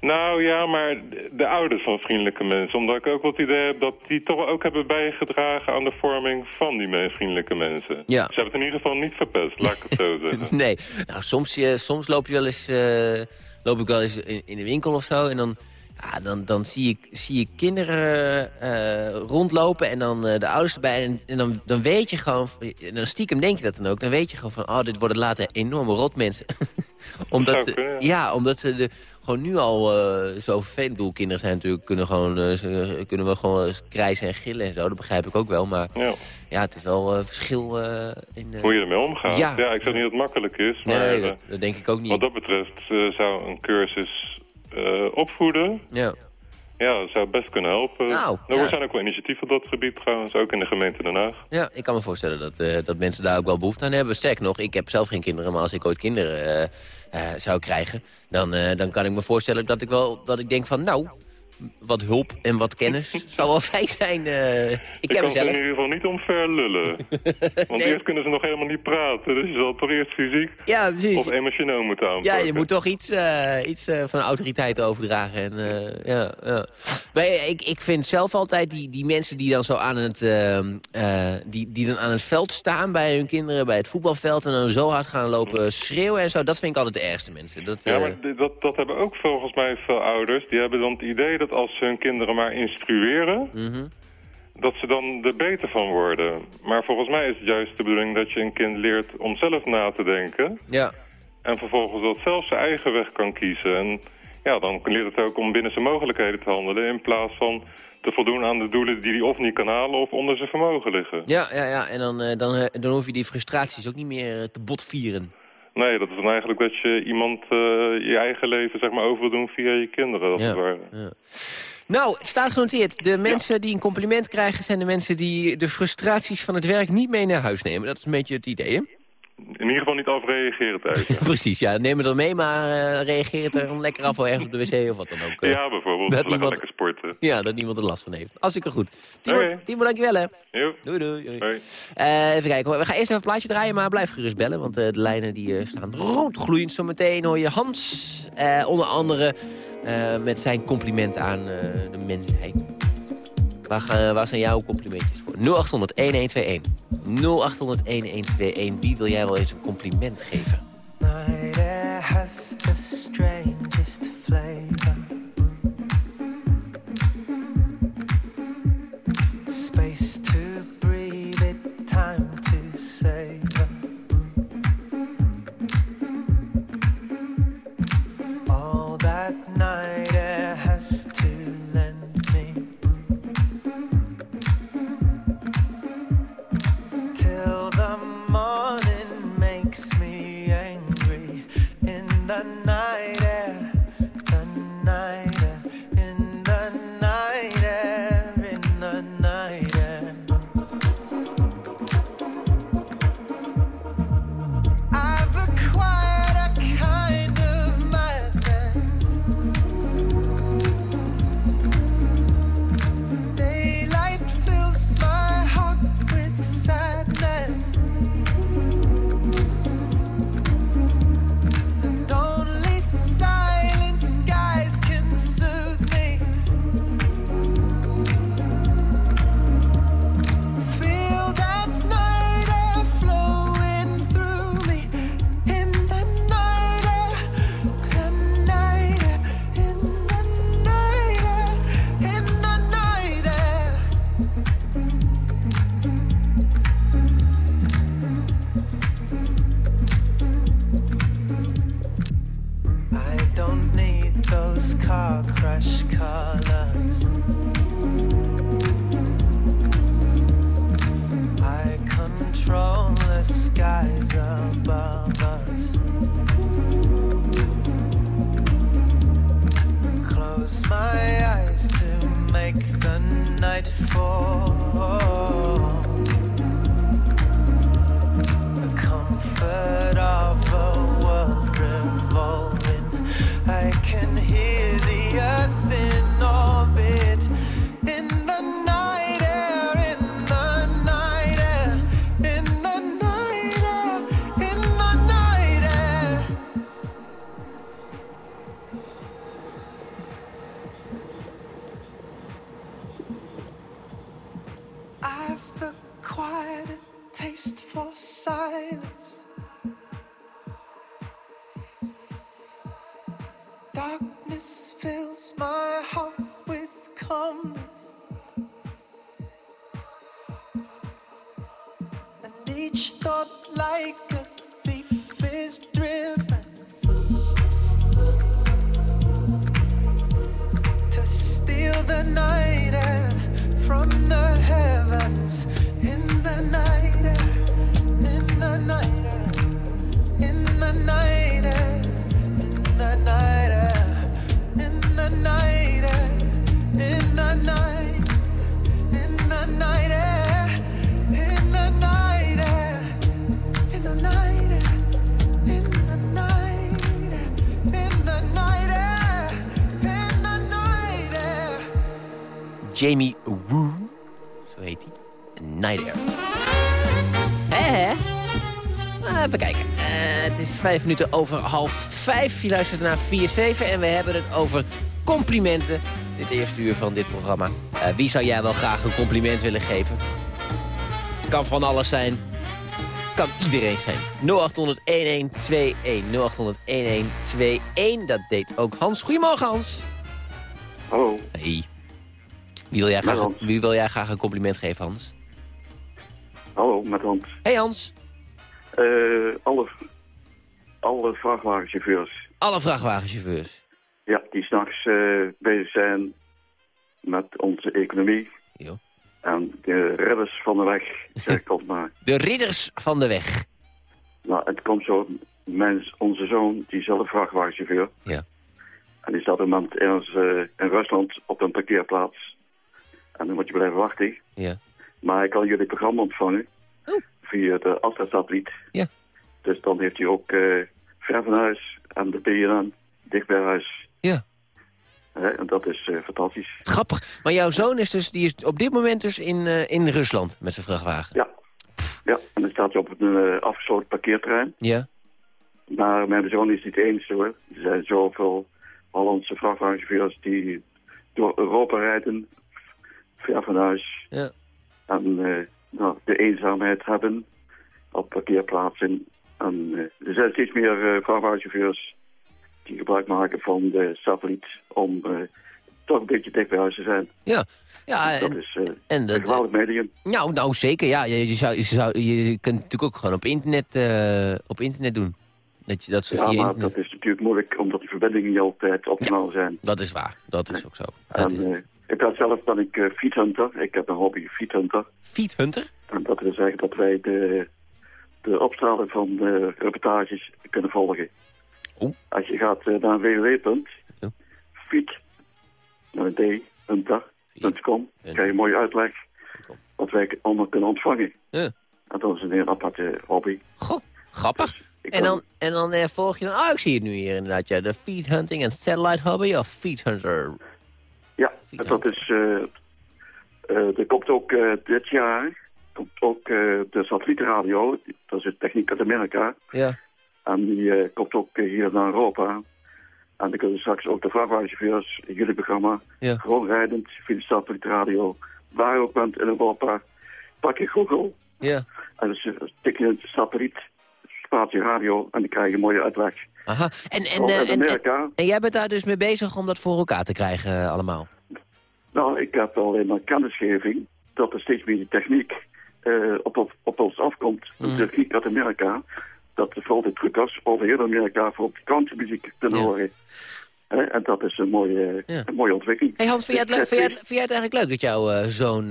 Nou ja, maar de- de ouders van vriendelijke mensen. Omdat ik ook het idee heb dat die toch ook hebben bijgedragen aan de vorming van die vriendelijke mensen. Ja. Ze hebben het in ieder geval niet verpest, laat ik het zo zeggen. Nee, nou soms, eh, soms loop je wel eens, eh, loop ik wel eens in, in de winkel of zo en dan, ja, dan, dan zie, ik, zie ik kinderen eh, rondlopen en dan eh, de ouders erbij en, en dan, dan weet je gewoon, en dan stiekem denk je dat dan ook, dan weet je gewoon van, oh dit worden later enorme rotmensen. omdat, Zou ze- kunnen, ja. ja, omdat ze de, gewoon nu al eh, zo vervelend, bedoel, kinderen zijn natuurlijk, kunnen, gewoon, ze, kunnen wel gewoon krijsen en gillen en zo, dat begrijp ik ook wel, maar Ja. ja, het is wel een verschil in... Hoe je ermee omgaat. Ja. Ja, ik zeg niet dat het makkelijk is. Maar Nee, dat, dat denk ik ook niet. wat dat betreft zou een cursus eh, opvoeden... Ja. Ja, dat zou best kunnen helpen. Nou, er ja. zijn ook wel initiatieven op dat gebied trouwens, ook in de gemeente Den Haag. Ja, ik kan me voorstellen dat, eh, dat mensen daar ook wel behoefte aan hebben. Sterker nog, ik heb zelf geen kinderen, maar als ik ooit kinderen eh, zou krijgen... Dan, dan kan ik me voorstellen dat ik wel dat ik denk van... nou, wat hulp en wat kennis zou wel fijn zijn. eh. ik Ik kan ze in ieder geval niet omver lullen. Want eerst kunnen ze nog helemaal niet praten. Dus je zal toch eerst fysiek Ja, precies. of emotioneel moeten Ja, aanpakken. je moet toch iets, eh, iets eh, van autoriteit overdragen. En, ja, ja. Maar ik, ik vind zelf altijd die, die mensen die dan zo aan het, die, die dan aan het veld staan bij hun kinderen, bij het voetbalveld en dan zo hard gaan lopen schreeuwen en zo, dat vind ik altijd de ergste mensen. Dat, Ja, maar dat, dat hebben ook volgens mij veel ouders. Die hebben dan het idee dat als ze hun kinderen maar instrueren... mhm. dat ze dan er beter van worden. Maar volgens mij is het juist de bedoeling dat je een kind leert om zelf na te denken. Ja. En vervolgens dat zelf zijn eigen weg kan kiezen. En ja, dan leert het ook om binnen zijn mogelijkheden te handelen... in plaats van te voldoen aan de doelen die hij of niet kan halen... of onder zijn vermogen liggen. Ja, ja, ja. en dan, eh, dan, eh, dan hoef je die frustraties ook niet meer eh, te botvieren. Nee, dat is dan eigenlijk dat je iemand eh, je eigen leven zeg maar, over wil doen via je kinderen. Als Ja. het ware. Ja. Nou, het staat genoteerd. De mensen die een compliment krijgen... zijn de mensen die de frustraties van het werk niet mee naar huis nemen. Dat is een beetje het idee, hè? In ieder geval niet afreageren thuis. ja. Precies, ja. Neem het dan mee, maar eh, reageer het er dan lekker af... of ergens op de wc of wat dan ook. eh. Ja, bijvoorbeeld. Dat Lekker, iemand- lekker sporten. Ja, dat niemand er last van heeft. Hartstikke goed. Timo, Oké. Timo dankjewel, hè. Doei, doei. doei. Eh, even kijken. We gaan eerst even een plaatje draaien, maar blijf gerust bellen. Want de lijnen die, staan roodgloeiend. Zometeen hoor je Hans, onder andere, met zijn compliment aan de mensheid. Waar, gaan- waar zijn jouw complimentjes voor? 0800-1121. 0800-1121. Wie wil jij wel eens een compliment geven? Night air has the strangest flavor. Jamie Woo, zo heet hij. Night Air. Hé, hè? Ah, Even kijken. Eh, het is vijf minuten over half vijf. Je luistert naar 4-7 en we hebben het over complimenten. Dit eerste uur van dit programma. Eh, wie zou jij wel graag een compliment willen geven? Kan van alles zijn. Kan iedereen zijn. 0800-1121. 0800-1121. Dat deed ook Hans. Goedemorgen, Hans. Hallo. Hey. Wie wil jij graag, wie wil jij graag een compliment geven, Hans? Hallo, met Hans. Hey Hans. Eh, alle, alle vrachtwagenchauffeurs, Alle vrachtwagenchauffeurs. ja, die s'nachts eh bezig zijn met onze economie. Jo. En de redders van de weg, zeg ik altijd maar. De ridders van de weg. Nou, het komt zo, mens, onze zoon, die is zelf vrachtwagenchauffeur. Ja. En die staat op een moment ergens eh, in Rusland op een parkeerplaats. En dan moet je blijven wachten. Ja. Maar hij kan jullie programma ontvangen via de Astra-satelliet. Oh. Ja. Dus dan heeft hij ook eh ver van huis en de BNN dicht bij huis. Ja. Hè, en dat is eh, fantastisch. Grappig. Maar jouw zoon is dus, die is op dit moment dus in, eh, in Rusland met zijn vrachtwagen. Ja. Ja, en dan staat hij op een afgesloten parkeerterrein. Ja. Maar mijn zoon is niet de enige hoor. Er zijn zoveel Hollandse vrachtwagenchauffeurs die door Europa rijden, ver van huis. Ja. En eh, nou, de eenzaamheid hebben op parkeerplaatsen. En eh, er zijn steeds meer eh vrachtwagenchauffeurs die gebruik maken van de satelliet om toch een beetje dicht bij huis te zijn. Ja. ja dat en, is eh, en een dat, geweldig medium. nou, nou, zeker. Ja, je, je, zou, je, zou, je kunt natuurlijk ook gewoon op internet, eh, op internet doen. Dat, je, dat ze Ja, via maar internet... dat is natuurlijk moeilijk omdat die verbindingen niet altijd optimaal zijn. Dat is waar. Dat is ook zo. Dat is- ik ben zelf ben ik uh, fietshunter. Ik heb een hobby fietshunter. Fietshunter? En dat wil zeggen dat wij de, de opstraling van de reportages kunnen volgen. Als je gaat uh, naar www.fiet, naar d, hunter.com, krijg je een mooie uitleg wat wij allemaal kunnen ontvangen. Ja. En dat is een heel aparte hobby. Goh, grappig. ik en dan, en dan eh, volg je dan... Oh, ik zie het nu hier inderdaad. Ja, de feed hunting en satellite hobby of feed hunter. Ja, dat is... eh eh, er komt ook eh, dit jaar komt ook eh, de satellietradio. Dat is de techniek uit Amerika. Ja. En die eh, komt ook eh, hier naar Europa. En dan kunnen straks ook de vrachtwagenchauffeurs in jullie programma... Ja. gewoon rijdend via de satellietradio... waar je ook bent in Europa... pak je Google Ja. en dus eh, tik je een satelliet... spatie radio en dan krijg je een mooie uitleg. Aha. En, en, eh, en, en, jij bent daar dus mee bezig om dat voor elkaar te krijgen eh, allemaal? Nou, ik heb al in mijn kennisgeving dat er steeds meer die techniek eh, op, op, op ons afkomt. Mm. De techniek uit Amerika. Dat vooral de truckers over heel Amerika voor countrymuziek te horen. En dat is een mooie, een mooie ontwikkeling. Hey Hans, vind jij, het, leuk- vind, jij, het het- vind jij het eigenlijk leuk dat jouw eh, zoon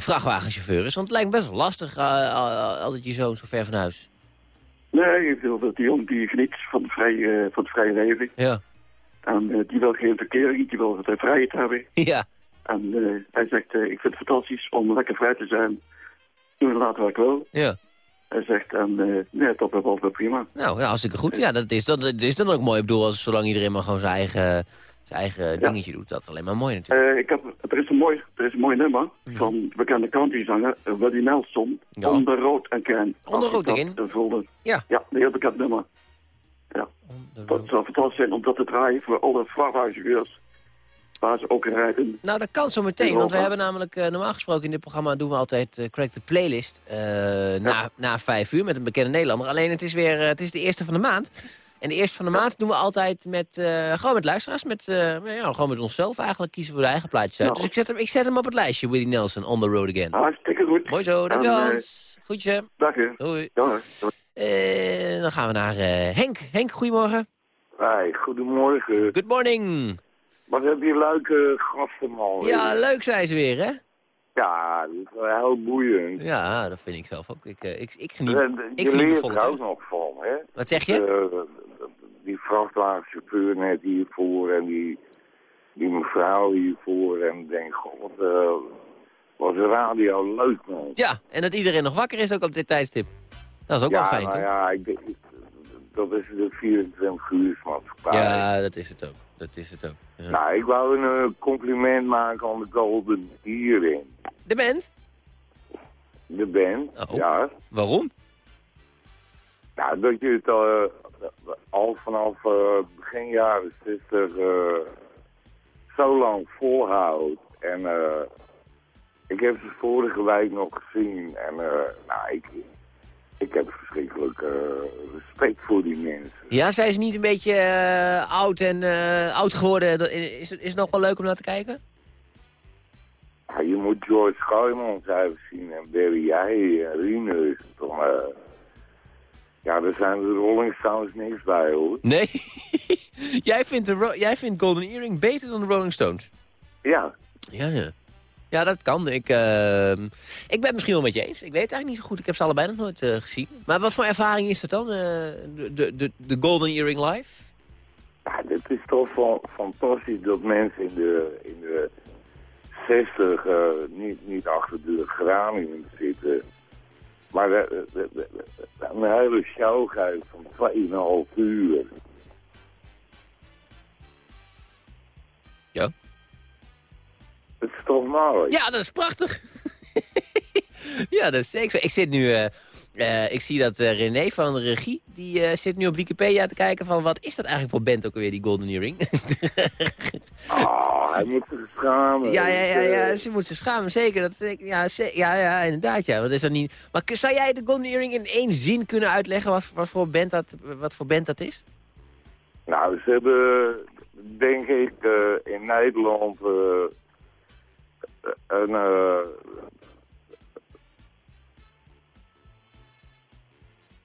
vrachtwagenchauffeur is? Want het lijkt me best wel lastig, al- altijd je zoon zo ver van huis. Nee, ik wil dat die jongen die geniet van, de vrije, van het vrije leven. Ja. En eh, die wil geen verkering, die wil de vrijheid hebben. Ja. En eh, hij zegt, eh, ik vind het fantastisch om lekker vrij te zijn. Doen en laten wat ik wil. Ja. Hij zegt, en eh, nee, dat wel wel prima. Nou, ja, hartstikke goed. Ja, dat is, dat, dat is dan ook mooi. Ik bedoel, als, zolang iedereen maar gewoon zijn eigen, zijn eigen dingetje doet. Dat is alleen maar mooi natuurlijk. Eh, ik heb, er, is een mooi, er is een mooi nummer van de bekende countryzanger uh, Willie Nelson. Ja. Onder rood en kern. Onder rood vulde. Ja. Ja, een heel bekend nummer. Ja. Dat zou fantastisch zijn om dat te draaien voor alle vrachtwagenchauffeurs. Waar ze ook rijden. Nou, dat kan zo meteen, want we hebben namelijk eh, normaal gesproken in dit programma doen we altijd eh Crack the Playlist eh, na, na vijf uur met een bekende Nederlander. Alleen het is weer, eh, het is de eerste van de maand. En de eerste van de maand doen we altijd met, eh, gewoon met luisteraars, met, eh, ja, gewoon met onszelf eigenlijk, kiezen we de eigen plaatjes uit. Nou. Dus ik zet, hem, ik zet hem op het lijstje, Willie Nelson, On The Road Again. Hartstikke goed. Mooi zo, dankjewel. Goedje. Dag je. Doei. Ja, Eh, dan gaan we naar Henk. Henk, goedemorgen. Hey, goedemorgen. Good morning. Wat heb je leuke gasten, man. Ja, leuk zijn ze weer, hè? Ja, dat is wel heel boeiend. Ja, dat vind ik zelf ook. Ik, ik, ik geniet, En, ik je geniet leert er ook nog van, hè? Wat zeg je? Eh, die vrachtwagenchauffeur net hiervoor en die, die mevrouw hiervoor. En ik denk, god, wat eh, was de radio leuk, man. Ja, en dat iedereen nog wakker is ook op dit tijdstip. Dat is ook ja, wel fijn, nou toch? ja, ik, denk- dat is de 24 uur maatschappij. Ja, dat is het ook. Dat is het ook. Ja. Nou, ik wou een eh, compliment maken aan de Golden Hierin. De band? De band, Oh. ja. Waarom? Nou, dat je het eh, al vanaf eh, begin jaren 60 eh, zo lang volhoudt. En ik heb ze vorige week nog gezien. En nou, ik, ik heb verschrikkelijk respect voor die mensen. Ja, zijn ze niet een beetje oud en oud geworden? Is, het- is het nog wel leuk om naar te kijken? Ja, je moet George Schuimans even zien en Barry Jij en Rinus. Dan, eh, ja, daar zijn de Rolling Stones niks bij, hoor. Nee? jij, vindt de jij vindt Golden Earring beter dan de Rolling Stones? Ja. Ja, ja. Ja, dat kan. Ik, ehm, ik ben het misschien wel met je eens. Ik weet het eigenlijk niet zo goed. Ik heb ze allebei nog nooit eh, gezien. Maar wat voor ervaring is dat dan? eh, de, de, de, de Golden Earring Live? Ja, het is toch van, fantastisch dat mensen in de, in de 60 eh, niet, niet achter de geranium zitten. Maar de, de- een hele show geeft van 2,5 uur. Ja. Het is toch mooi? Ja, dat is prachtig. ja, dat is zeker. Ik zit nu... eh, eh, ik zie dat eh, René van de regie, die eh, zit nu op Wikipedia te kijken van wat is dat eigenlijk voor band ook alweer, die Golden Earring? Ah, hij moet zich schamen. ja, ja, ja, ja, Eh, ze moet zich schamen, zeker. Dat, ja, ze- ja, ja, inderdaad, ja. Wat is dat niet... Maar zou jij de Golden Earring in één zin kunnen uitleggen wat, wat, voor, band dat, wat voor band dat is? Nou, ze hebben, denk ik, in Nederland een...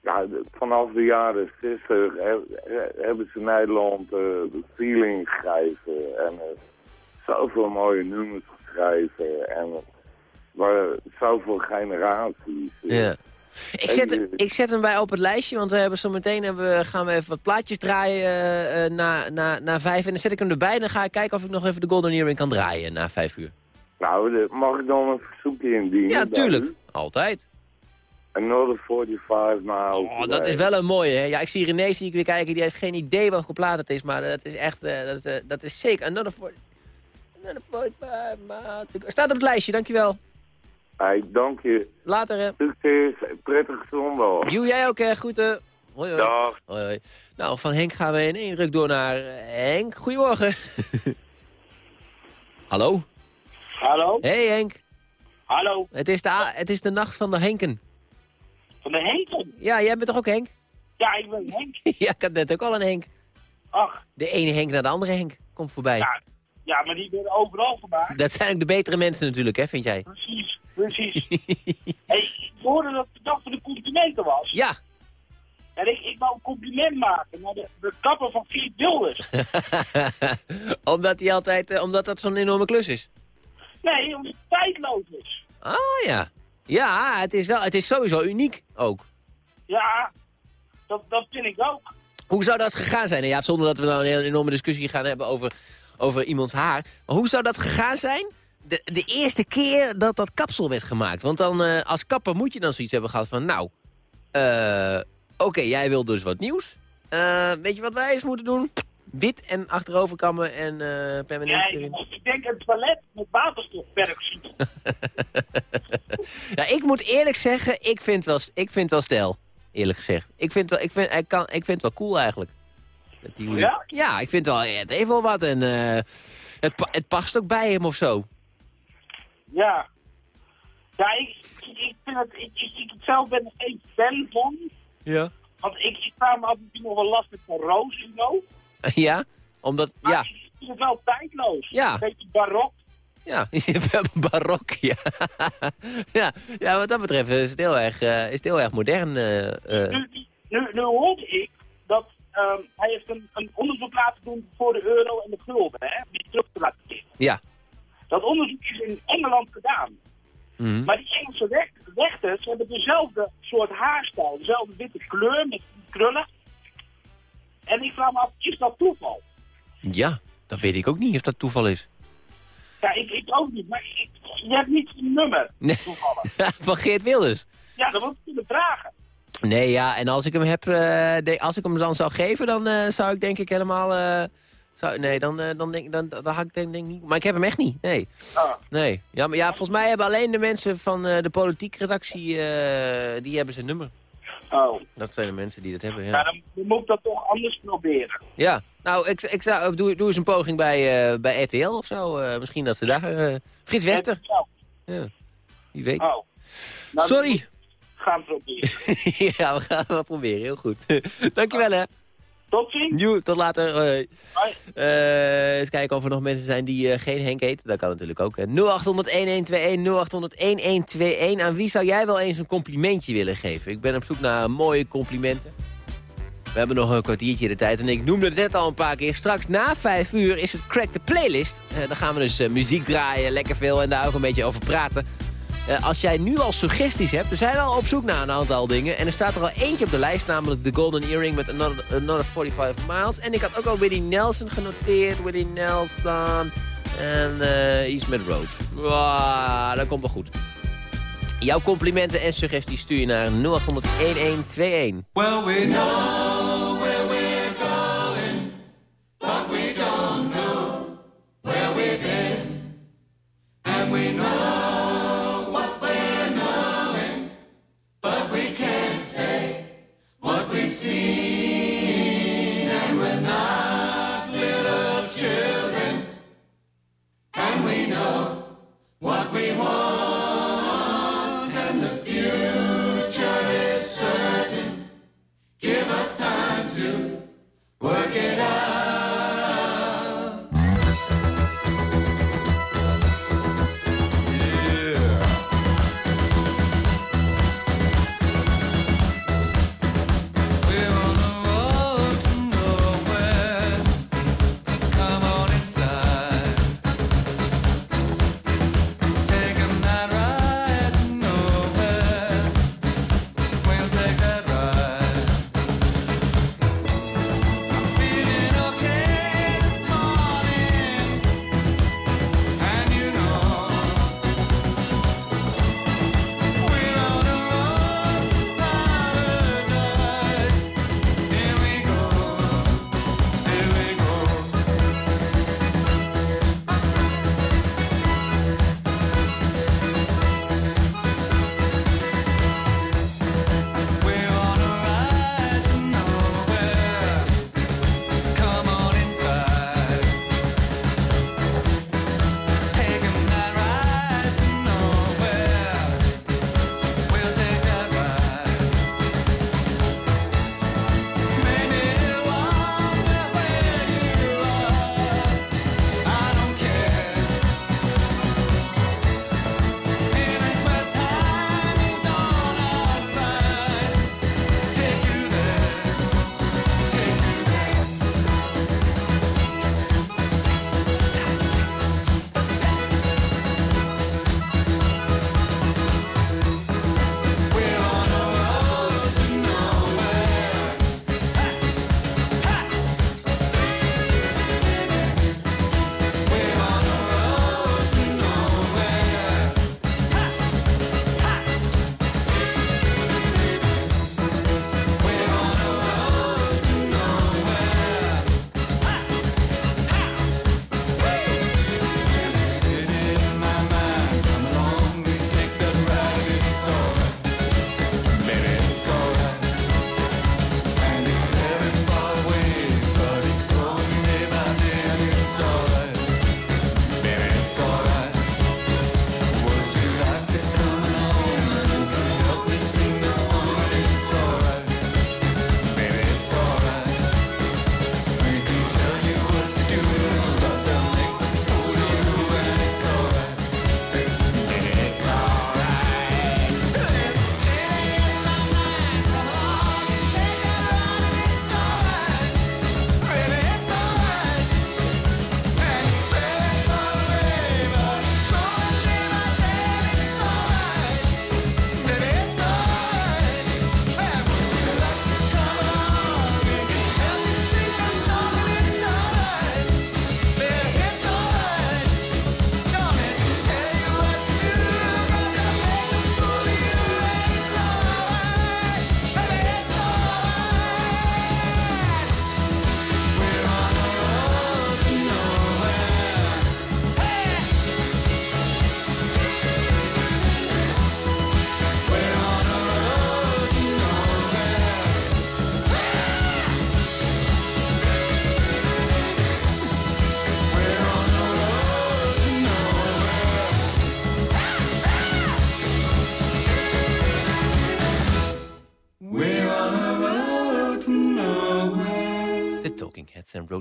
ja, de- vanaf de jaren 60 he- he- hebben ze Nederland eh, de feeling gegeven en eh, zoveel mooie nummers geschreven en waar zoveel generaties. eh, Ja. Ik zet, hem- ik zet hem bij op het lijstje, want we hebben zo meteen hebben, we- gaan we even wat plaatjes draaien na, na, na vijf. En dan zet ik hem erbij en dan ga ik kijken of ik nog even de Golden Earring kan draaien na vijf uur. Nou, mag ik dan een verzoekje indienen? Ja, tuurlijk. Altijd. Another 45 miles. Oh, dat is wel een mooie. Hè? Ja, ik zie René zie ik weer kijken. Die heeft geen idee wat voor plaat het is. Maar dat is echt, eh, dat, is, eh, dat is zeker. Another 40, another 45 miles to go. Staat op het lijstje, dankjewel. Hey, dank je. Later, hè. Succes. Prettige zondag. Joe, jij ook, hè. Groeten. Hoi, hoi. Dag. Hoi, hoi. Nou, van Henk gaan we in één ruk door naar eh, Henk. Goedemorgen. Hallo? Hallo? Hey Henk. Hallo? Het is, de, het is de nacht van de Henken. Van de Henken? Ja, jij bent toch ook Henk? Ja, ik ben Henk. ja, ik had net ook al een Henk. Ach, De ene Henk naar de andere Henk komt voorbij. ja, ja, maar die werden overal gemaakt. Dat zijn ook de betere mensen natuurlijk, hè, vind jij? Precies, precies. hey, ik hoorde dat het de dag van de complimenten was. Ja. En ik, ik wou een compliment maken naar de, de kapper van Vier Wilders. omdat hij altijd, eh, omdat dat zo'n enorme klus is. nee, omdat het tijdloos is. Ah ja. Ja, het is, wel, het is sowieso uniek ook. Ja, dat, dat vind ik ook. Hoe zou dat gegaan zijn? Nou Ja, zonder dat we nou een hele enorme discussie gaan hebben over, over iemands haar. Maar hoe zou dat gegaan zijn? De, de eerste keer dat dat kapsel werd gemaakt. Want dan eh, als kapper moet je dan zoiets hebben gehad van... Nou, eh, oké, jij wil dus wat nieuws. Eh, weet je wat wij eens moeten doen? Wit en achterover kammen en eh permanent Nee, erin. ik denk een toilet met waterstofperoxide. Ja, ik moet eerlijk zeggen, ik vind wel, ik vind wel stijl. Eerlijk gezegd. Ik vind, wel, ik vind, ik kan, ik vind het wel cool eigenlijk. Dat die- Ja? Ja, ik vind wel, ja, het heeft wel wat. En eh, het, pa- het past ook bij hem of zo. Ja. Ja, ik, ik, ik vind het, ik, ik, ik zelf ben er geen fan van. Ja. Want ik, ik sta me af en toe nog wel lastig van roos en zo. Ja, omdat, ja, Ik vind het wel tijdloos. Ja. Een beetje barok. ja, barok, ja. ja. Ja, wat dat betreft is het heel erg, eh, is het heel erg modern. eh, eh. Nu, nu, nu hoorde ik dat ehm, hij heeft een, een onderzoek laten doen voor de euro en de gulden, hè, die terug te laten keren. Ja. Dat onderzoek is in Engeland gedaan. Mhm. Maar die Engelse recht- rechters hebben dezelfde soort haarstijl, dezelfde witte kleur met krullen. En ik vraag me af, is dat toeval? Ja, dat weet ik ook niet of dat toeval is. Ja, ik, ik ook niet, maar ik, je hebt niet een nummer toevallig. Van Geert Wilders. Ja, dat moet ik kunnen vragen. Nee, ja, en als ik hem heb, eh, de- als ik hem dan zou geven, dan eh, zou ik denk ik helemaal, eh, zou, nee, dan, dan denk dan, dan had ik denk, denk niet, maar ik heb hem echt niet, nee. Ah. Nee, ja, maar ja, volgens mij hebben alleen de mensen van de politiekredactie, die hebben zijn nummer. Oh. Dat zijn de mensen die dat hebben, Ja, ja. dan moet ik dat toch anders proberen. Ja, nou, ik, ik zou, doe, doe eens een poging bij, eh, bij RTL of zo, eh, misschien dat ze daar, eh, Frits Wester. Ja, wie weet. Oh. Nou, Sorry. Gaan proberen. ja, we gaan het wel proberen, heel goed. Dankjewel hè. Tot ziens. Joe, tot later. Hoi. Eh, eens kijken of er nog mensen zijn die eh, geen Henk heet. Dat kan natuurlijk ook. hè. 0800-1121, 0800-1121. Aan wie zou jij wel eens een complimentje willen geven? Ik ben op zoek naar mooie complimenten. We hebben nog een kwartiertje de tijd en ik noemde het net al een paar keer. Straks na vijf uur is het Crack the Playlist. Eh, dan gaan we dus muziek draaien, lekker veel en daar ook een beetje over praten. Eh, als jij nu al suggesties hebt, we zijn al op zoek naar een aantal dingen. En er staat er al eentje op de lijst, namelijk The Golden Earring met Another, another 45 Miles. En ik had ook al Willie Nelson genoteerd, Willie Nelson en uh, Eastman Road. Wow, dat komt wel goed. Jouw complimenten en suggesties stuur je naar 0800-1121. Well, we know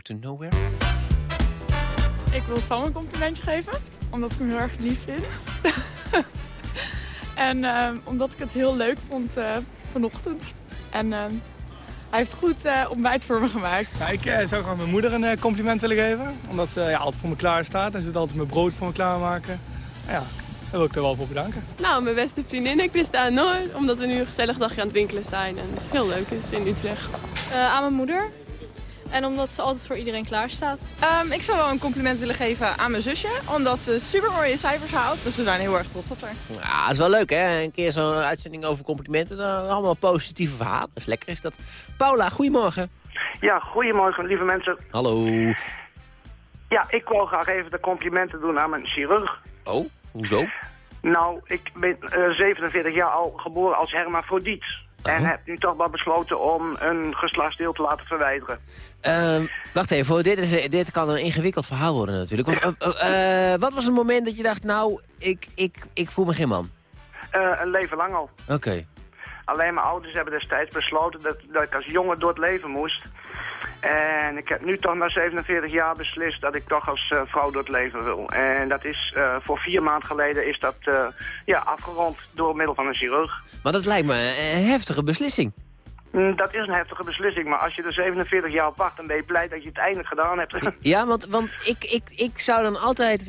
to Nowhere. Ik wil Sam een complimentje geven, omdat ik hem heel erg lief vind. en ehm, omdat ik het heel leuk vond eh, vanochtend. En ehm, hij heeft goed eh, ontbijt voor me gemaakt. Ja, ik eh, zou graag mijn moeder een compliment willen geven. Omdat ze ja, altijd voor me klaar staat. En ze altijd mijn brood voor me klaarmaken. Ja, daar wil ik er wel voor bedanken. Nou, mijn beste vriendin, Christa Noor. Omdat we nu een gezellig dagje aan het winkelen zijn. En het heel leuk is in Utrecht. Eh, aan mijn moeder. En omdat ze altijd voor iedereen klaar staat. Ehm, ik zou wel een compliment willen geven aan mijn zusje. Omdat ze super mooie cijfers haalt. Dus we zijn heel erg trots op haar. Ja, dat is wel leuk hè. Een keer zo'n uitzending over complimenten. Dan allemaal positieve verhalen. Dat is lekker is dat. Paula, goedemorgen. Ja, goedemorgen lieve mensen. Hallo. Ja, ik wou graag even de complimenten doen aan mijn chirurg. Oh, hoezo? Nou, ik ben eh, 47 jaar al geboren als hermafrodiet. En heb nu toch wel besloten om een geslachtsdeel te laten verwijderen. Ehm, wacht even, dit, is, dit kan een ingewikkeld verhaal worden natuurlijk. Want, eh, eh, eh, wat was het moment dat je dacht, nou, ik, ik, ik voel me geen man? Eh, een leven lang al. Oké. Alleen mijn ouders hebben destijds besloten dat, dat ik als jongen door het leven moest. En ik heb nu toch na 47 jaar beslist dat ik toch als eh, vrouw door het leven wil. En dat is eh, voor vier maanden geleden is dat eh, ja, afgerond door middel van een chirurg. Maar dat lijkt me een heftige beslissing. Mm, Dat is een heftige beslissing, maar als je er 47 jaar op wacht, dan ben je blij dat je het eindelijk gedaan hebt. Ja, want, want ik, ik, ik zou dan altijd,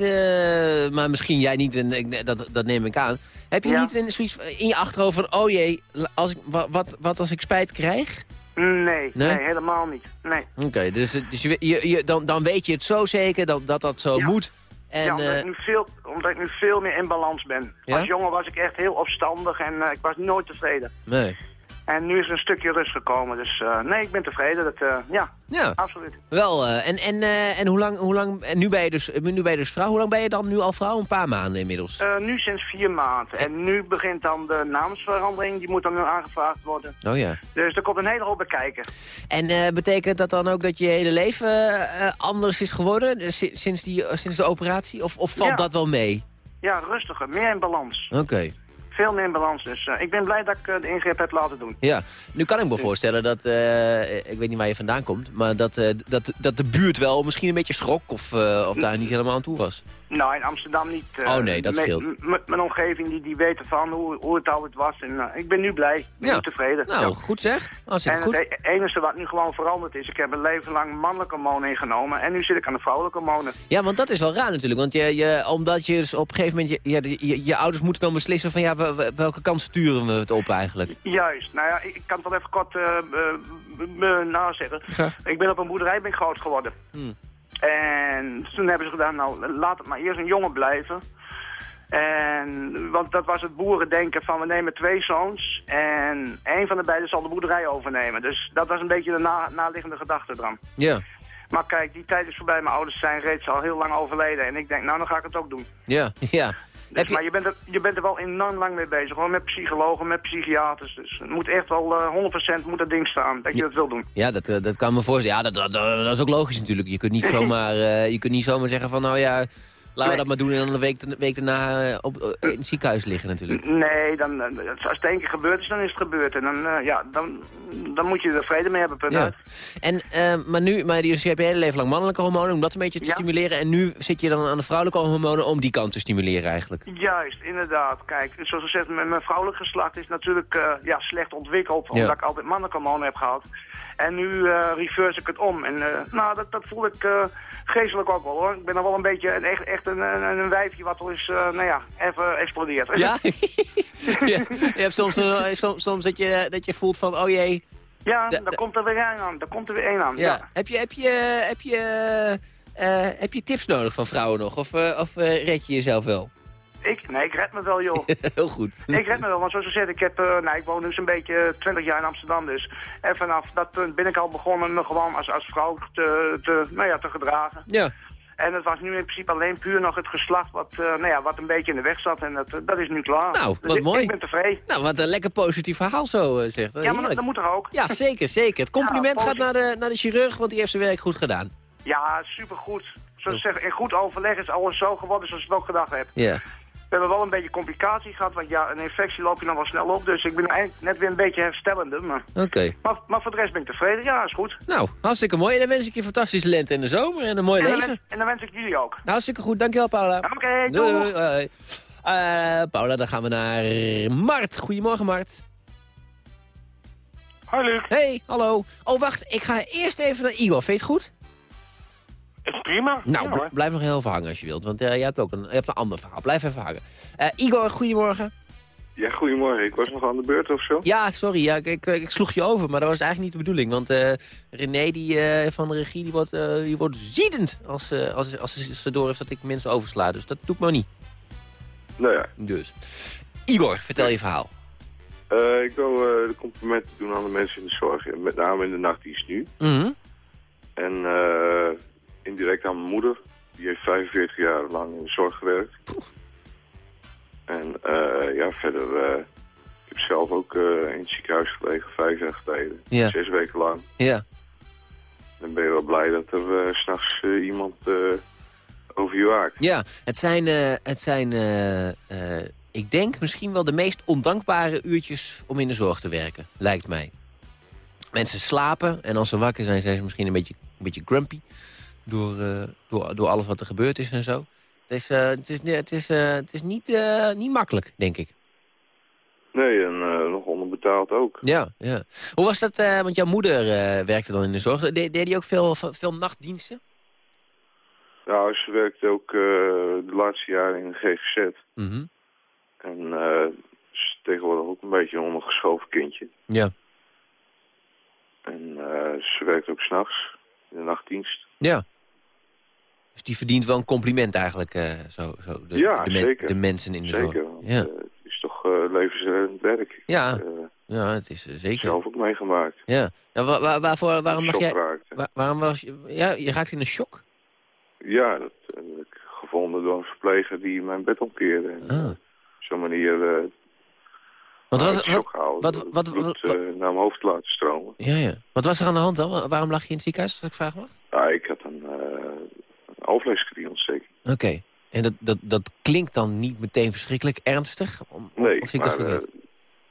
maar misschien jij niet, en dat, dat neem ik aan. Heb je Ja. niet een, zoiets in je achterhoofd van, oh jee, als ik, wat, wat, wat als ik spijt krijg? Nee, nee, Nee? helemaal niet. Nee. Oké, dus, dus je, je, je- dan, dan weet je het zo zeker dat dat, dat zo moet. En, ja, omdat, eh, ik nu veel, omdat ik nu veel meer in balans ben. Ja? Als jongen was ik echt heel opstandig en eh, ik was nooit tevreden. nee. En nu is er een stukje rust gekomen, dus eh, nee, ik ben tevreden. Dat, eh, ja, Ja. absoluut. Wel, eh, en, en, en hoe lang, hoe lang en nu, ben je dus, nu ben je dus vrouw. Hoe lang ben je dan nu al vrouw? Een paar maanden inmiddels. Nu sinds vier maanden. En nu begint dan de naamsverandering, die moet dan nu aangevraagd worden. Oh ja. Dus er komt een hele hoop bij kijken. En betekent dat dan ook dat je hele leven anders is geworden si- sinds, die, sinds de operatie? Of, of valt Ja. dat wel mee? Ja, rustiger, meer in balans. Oké. Veel meer in balans, dus eh, ik ben blij dat ik eh, de ingreep heb laten doen. Ja, nu kan ik me voorstellen dat, eh, ik weet niet waar je vandaan komt, maar dat, dat, dat de buurt wel misschien een beetje schrok of, of daar niet helemaal aan toe was. Nou, in Amsterdam niet. eh, Oh, nee, dat scheelt. Mijn omgeving, die, die weten van hoe, hoe het altijd was. En eh, ik ben nu blij. Ik ben Ja. nu tevreden. Nou, Ja. goed zeg. Hartstikke En goed. het e- enige wat nu gewoon veranderd is, ik heb een leven lang mannelijke hormonen ingenomen. En nu zit ik aan de vrouwelijke hormonen. Ja, want dat is wel raar natuurlijk. Want je, je, omdat je dus op een gegeven moment... Je, je, je, je ouders moeten dan beslissen van ja, wel- wel- welke kant sturen we het op eigenlijk. Juist. Nou ja, ik, kan het wel even kort nou zeggen. Graag. Ik ben op een boerderij ben ik groot geworden. Hmm. En toen hebben ze gedaan, nou laat het maar eerst een jongen blijven. En, want dat was het boerendenken van we nemen twee zoons en één van de beiden zal de boerderij overnemen. Dus dat was een beetje de na, naliggende gedachte eraan. Ja, Maar kijk, die tijd is voorbij. Mijn ouders zijn reeds al heel lang overleden. En ik denk, nou dan ga ik het ook doen. ja, ja. Dus, Maar je bent, er, je bent er wel enorm lang mee bezig. Gewoon met psychologen, met psychiaters. Dus het moet echt wel eh 100% moet dat ding staan. Dat je dat wil doen. Ja, dat, eh, dat kan me voorstellen. Ja, dat, dat, dat is ook logisch natuurlijk. Je kunt niet zomaar, eh, je kunt niet zomaar zeggen van nou ja, laten we dat maar doen en dan een week, week daarna eh, op, eh, in het ziekenhuis liggen natuurlijk. Nee, dan, eh, als het één keer gebeurd is, dan is het gebeurd. En dan, ja, dan, dan moet je er vrede mee hebben, punt Ja. uit. En, eh, maar nu, maar dus je hebt je hele leven lang mannelijke hormonen om dat een beetje te stimuleren. En nu zit je dan aan de vrouwelijke hormonen om die kant te stimuleren eigenlijk. Juist, inderdaad. Kijk, zoals gezegd, mijn, mijn vrouwelijk geslacht is natuurlijk ja, slecht ontwikkeld. Ja. Omdat ik altijd mannelijke hormonen heb gehad. En nu eh, reverse ik het om. En eh, nou, dat, dat voel ik eh, geestelijk ook wel hoor. Ik ben er wel een beetje een, echt, echt een, een, een wijfje wat al eens, nou ja, even explodeert. Ja? ja. Je hebt soms, een- soms, soms dat, je, dat je voelt van, oh jee. Ja, daar komt er weer één aan. Daar komt er weer één aan. Ja. Ja. Heb, je, heb, je, heb, je, heb je tips nodig van vrouwen nog? Of, of red je jezelf wel? Ik, nee, ik red me wel, joh. Heel goed. ik red me wel, want zoals gezegd, ik, heb, nou, ik woon nu zo'n beetje 20 jaar in Amsterdam dus. En vanaf dat punt ben ik al begonnen me gewoon als, als vrouw te, te, nou ja, te gedragen. Ja. En het was nu in principe alleen puur nog het geslacht wat, eh, nou ja, wat een beetje in de weg zat. En dat, dat is nu klaar. Nou, Dus wat ik, mooi. Ik ben tevreden. Nou, wat een lekker positief verhaal zo, eh, zegt. Ja, maar dat, dat moet er ook. Ja, zeker, zeker. Het compliment Ja, gaat naar de, naar de chirurg, want die heeft zijn werk goed gedaan. Ja, supergoed. Zoals ik zeg, in goed overleg is alles zo geworden zoals ik het ook gedacht heb. Ja. We hebben wel een beetje complicatie gehad, want ja, een infectie loop je nog wel snel op. Dus ik ben eigenlijk net weer een beetje herstellende. Maar, Oké. maar, maar voor de rest ben ik tevreden. Ja, is goed. Nou, hartstikke mooi. En dan wens ik je een fantastische lente in de zomer en een mooi en, dan leven. wens, en dan wens ik jullie ook. Hartstikke goed, dankjewel Paula. Oké, Doei. doei. hoi. Eh, Paula, dan gaan we naar Mart. Goedemorgen Mart. Hoi Luc. Hey, hallo. Oh, wacht. Ik ga eerst even naar Igor. Vind je het goed? Is prima. Nou, Ja, bl- hoor. blijf nog heel even hangen als je wilt. Want eh, je, hebt ook een, je hebt een ander verhaal. Blijf even hangen. Eh, Igor, goedemorgen. Ja, goedemorgen. Ik was nog aan de beurt of zo. Ja, sorry. Ja, ik, ik, ik sloeg je over, maar dat was eigenlijk niet de bedoeling. Want eh, René die, eh, van de regie die wordt, eh, die wordt ziedend als, eh, als, als ze- door heeft dat ik mensen oversla. Dus dat doe ik maar niet. Nou ja. Dus. Igor, vertel je verhaal. Eh, ik wil eh, de complimenten doen aan de mensen in de zorg. en Met name in de nachtdienst nu. Mhm. En eh, indirect aan mijn moeder. Die heeft 45 jaar lang in de zorg gewerkt. En eh, ja, verder... eh, ik heb zelf ook eh, in het ziekenhuis gelegen, vijf jaar geleden. Ja. Zes weken lang. Ja. Dan ben je wel blij dat er s s'nachts iemand over je waakt. Ja, het zijn, het zijn ik denk misschien wel de meest ondankbare uurtjes om in de zorg te werken, lijkt mij. Mensen slapen en als ze wakker zijn, zijn ze misschien een beetje, een beetje grumpy door, eh, door, door alles wat er gebeurd is en zo. Het is, eh, het is, het is, eh, het is niet, niet makkelijk, denk ik. Nee, en nog onderbetaald ook. Ja, ja. Hoe was dat, want jouw moeder werkte dan in de zorg. De- deed die ook veel, veel nachtdiensten? Nou, ze werkt ook de laatste jaren in de GGZ. Mhm. En ze is tegenwoordig ook een beetje een ondergeschoven kindje. Ja. En ze werkt ook s'nachts in de nachtdienst. Ja. Dus die verdient wel een compliment eigenlijk, eh, zo, zo, de, Ja, de, men- zeker. de mensen in de Zeker, zorg. want, Ja, eh, het is toch eh levensreddend werk. ja. Eh, ja het is eh, zeker. zelf ook meegemaakt. Ja. ja wa- waarvoor, waarom lag jij... waarom was je... Ja, je raakte in een shock? Ja, dat heb ik gevonden door een verpleger die mijn bed omkeerde. En Ah. op zo'n manier eh Wat was, wat, wat- wat- bloed, wat- eh, naar mijn hoofd te laten stromen. ja, ja. Wat was er aan de hand dan? Wa- Waarom lag je in het ziekenhuis, als ik vraag mag? Ja, ik had een, uh, een alvleesklierontsteking. Oké. En dat, dat, dat klinkt dan niet meteen verschrikkelijk ernstig? Om, Nee, of ik maar dat eh, verkeerd?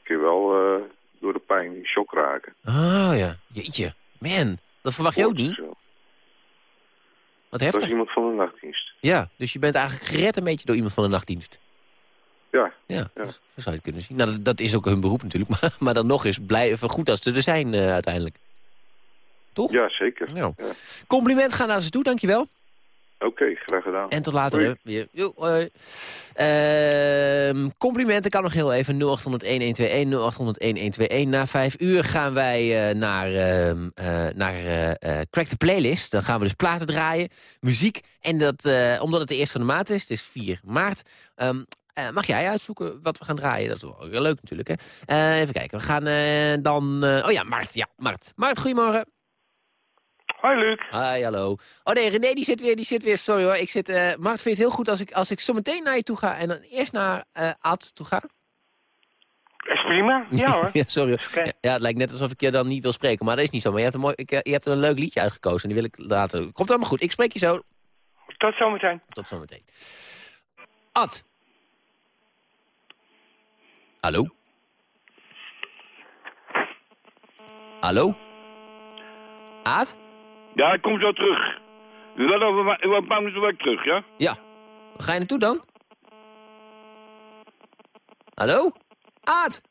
kun je wel eh, door de pijn in shock raken. Ah ja, jeetje. Man, dat verwacht je ook niet. Zo. Wat Dat was heftig. iemand van de nachtdienst. Ja, dus je bent eigenlijk gered een beetje door iemand van de nachtdienst. Ja. Ja, Zo, zo zou je het kunnen zien. Nou, dat, dat is ook hun beroep natuurlijk. Maar, maar dan nog eens, blijven goed als ze er zijn eh, uiteindelijk. Toch? Ja, zeker. Nou. Ja. Compliment gaan naar ze toe, dankjewel. Oké, graag gedaan. En tot later. Hoi. Weer. Jo, hoi. Ehm, complimenten kan nog heel even. 0800-1121, 0800-1121. Na vijf uur gaan wij eh, naar, ehm, eh, naar eh, Crack the Playlist. Dan gaan we dus platen draaien, muziek. En dat, omdat het de eerste van de maand is, het is 4 maart... ehm, eh, mag jij uitzoeken wat we gaan draaien? Dat is wel heel leuk natuurlijk. Hè? Even kijken, we gaan dan... oh ja, Mart. Ja, Mart. Mart, goedemorgen. Hoi Luc. Hi, hallo. Oh nee, René die zit weer, die zit weer. Sorry hoor, ik zit... eh Mart, vind je het heel goed als ik, als ik zo meteen naar je toe ga... en dan eerst naar eh Ad toe ga? Is prima? Ja hoor. ja, sorry hoor. Ja, ja, het lijkt net alsof ik je dan niet wil spreken, maar dat is niet zo. Maar je hebt een, mooi, ik, eh, je hebt een leuk liedje uitgekozen en die wil ik laten... Komt allemaal goed, ik spreek je zo. Tot zometeen. Tot zometeen. Ad. Hallo? Hallo? Aad? Ja, ik kom zo terug. U gaat over een paar minuten weg terug, ja? Ja. Waar ga je naartoe dan? Hallo? Aad?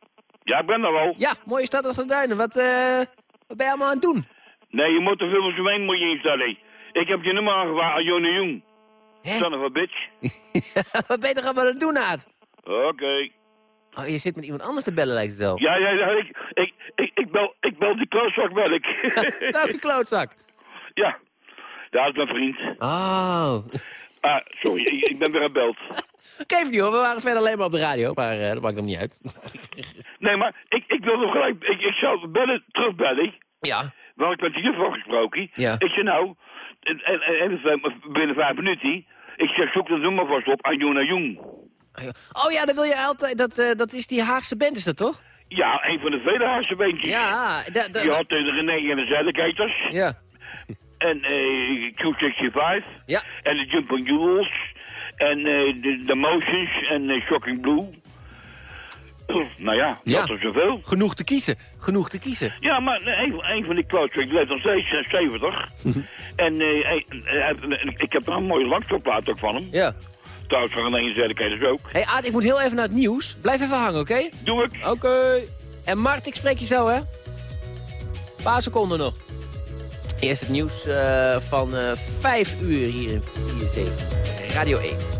Ja, ik ben er wel. Ja, mooie stad achter de duinen. Wat, eh, wat ben je allemaal aan het doen? Nee, je moet te veel zijn wijn moet je instellen. Ik heb je nummer aangevraagd aan Jonne Jong. Son of a bitch. wat ben je toch allemaal aan het doen, Aad? Oké. Oh, je zit met iemand anders te bellen, lijkt het wel. Ja, ja, ja, ik, ik, ik, ik, bel, ik bel die klootzak wel ik. Welke klootzak? Ja, daar is mijn vriend. Oh. Ah, sorry, ik, ik ben weer gebeld. Geef niet hoor, we waren verder alleen maar op de radio, maar eh, dat maakt hem niet uit. Nee, maar ik, ik wil nog gelijk, ik, ik zou bellen, terugbellen. Ja. Want ik met die juffrouw gesproken. Ja. Ik zei nou, en, en, binnen vijf minuten. Ik zeg, zoek dat nummer vast op aan Jona Jong. Oh ja, dat wil je altijd, dat, eh, dat is die Haagse band, is dat toch? Ja, een van de vele Haagse beentjes. Ja, Je had de René en de Zellikaters. Ja. En eh Q65. Ja. En de Jumping Jewels. En eh, de, de Motions en eh, Shocking Blue. nou ja, Ja. dat is zoveel. Genoeg te kiezen. Genoeg te kiezen. Ja, maar eh, een, een van die quotes, ik leef nog steeds eh, 70. en eh, eh, eh, eh, ik heb een mooie langstopplaat ook van hem. Ja. Trouwens, van keer dus ook. Hé hey, Aad, ik moet heel even naar het nieuws. Blijf even hangen, oké? Doe ik. Oké. En Mart, ik spreek je zo, hè? Een paar seconden nog. Eerst het nieuws eh, van eh 5 uur hier in 74. Radio 1.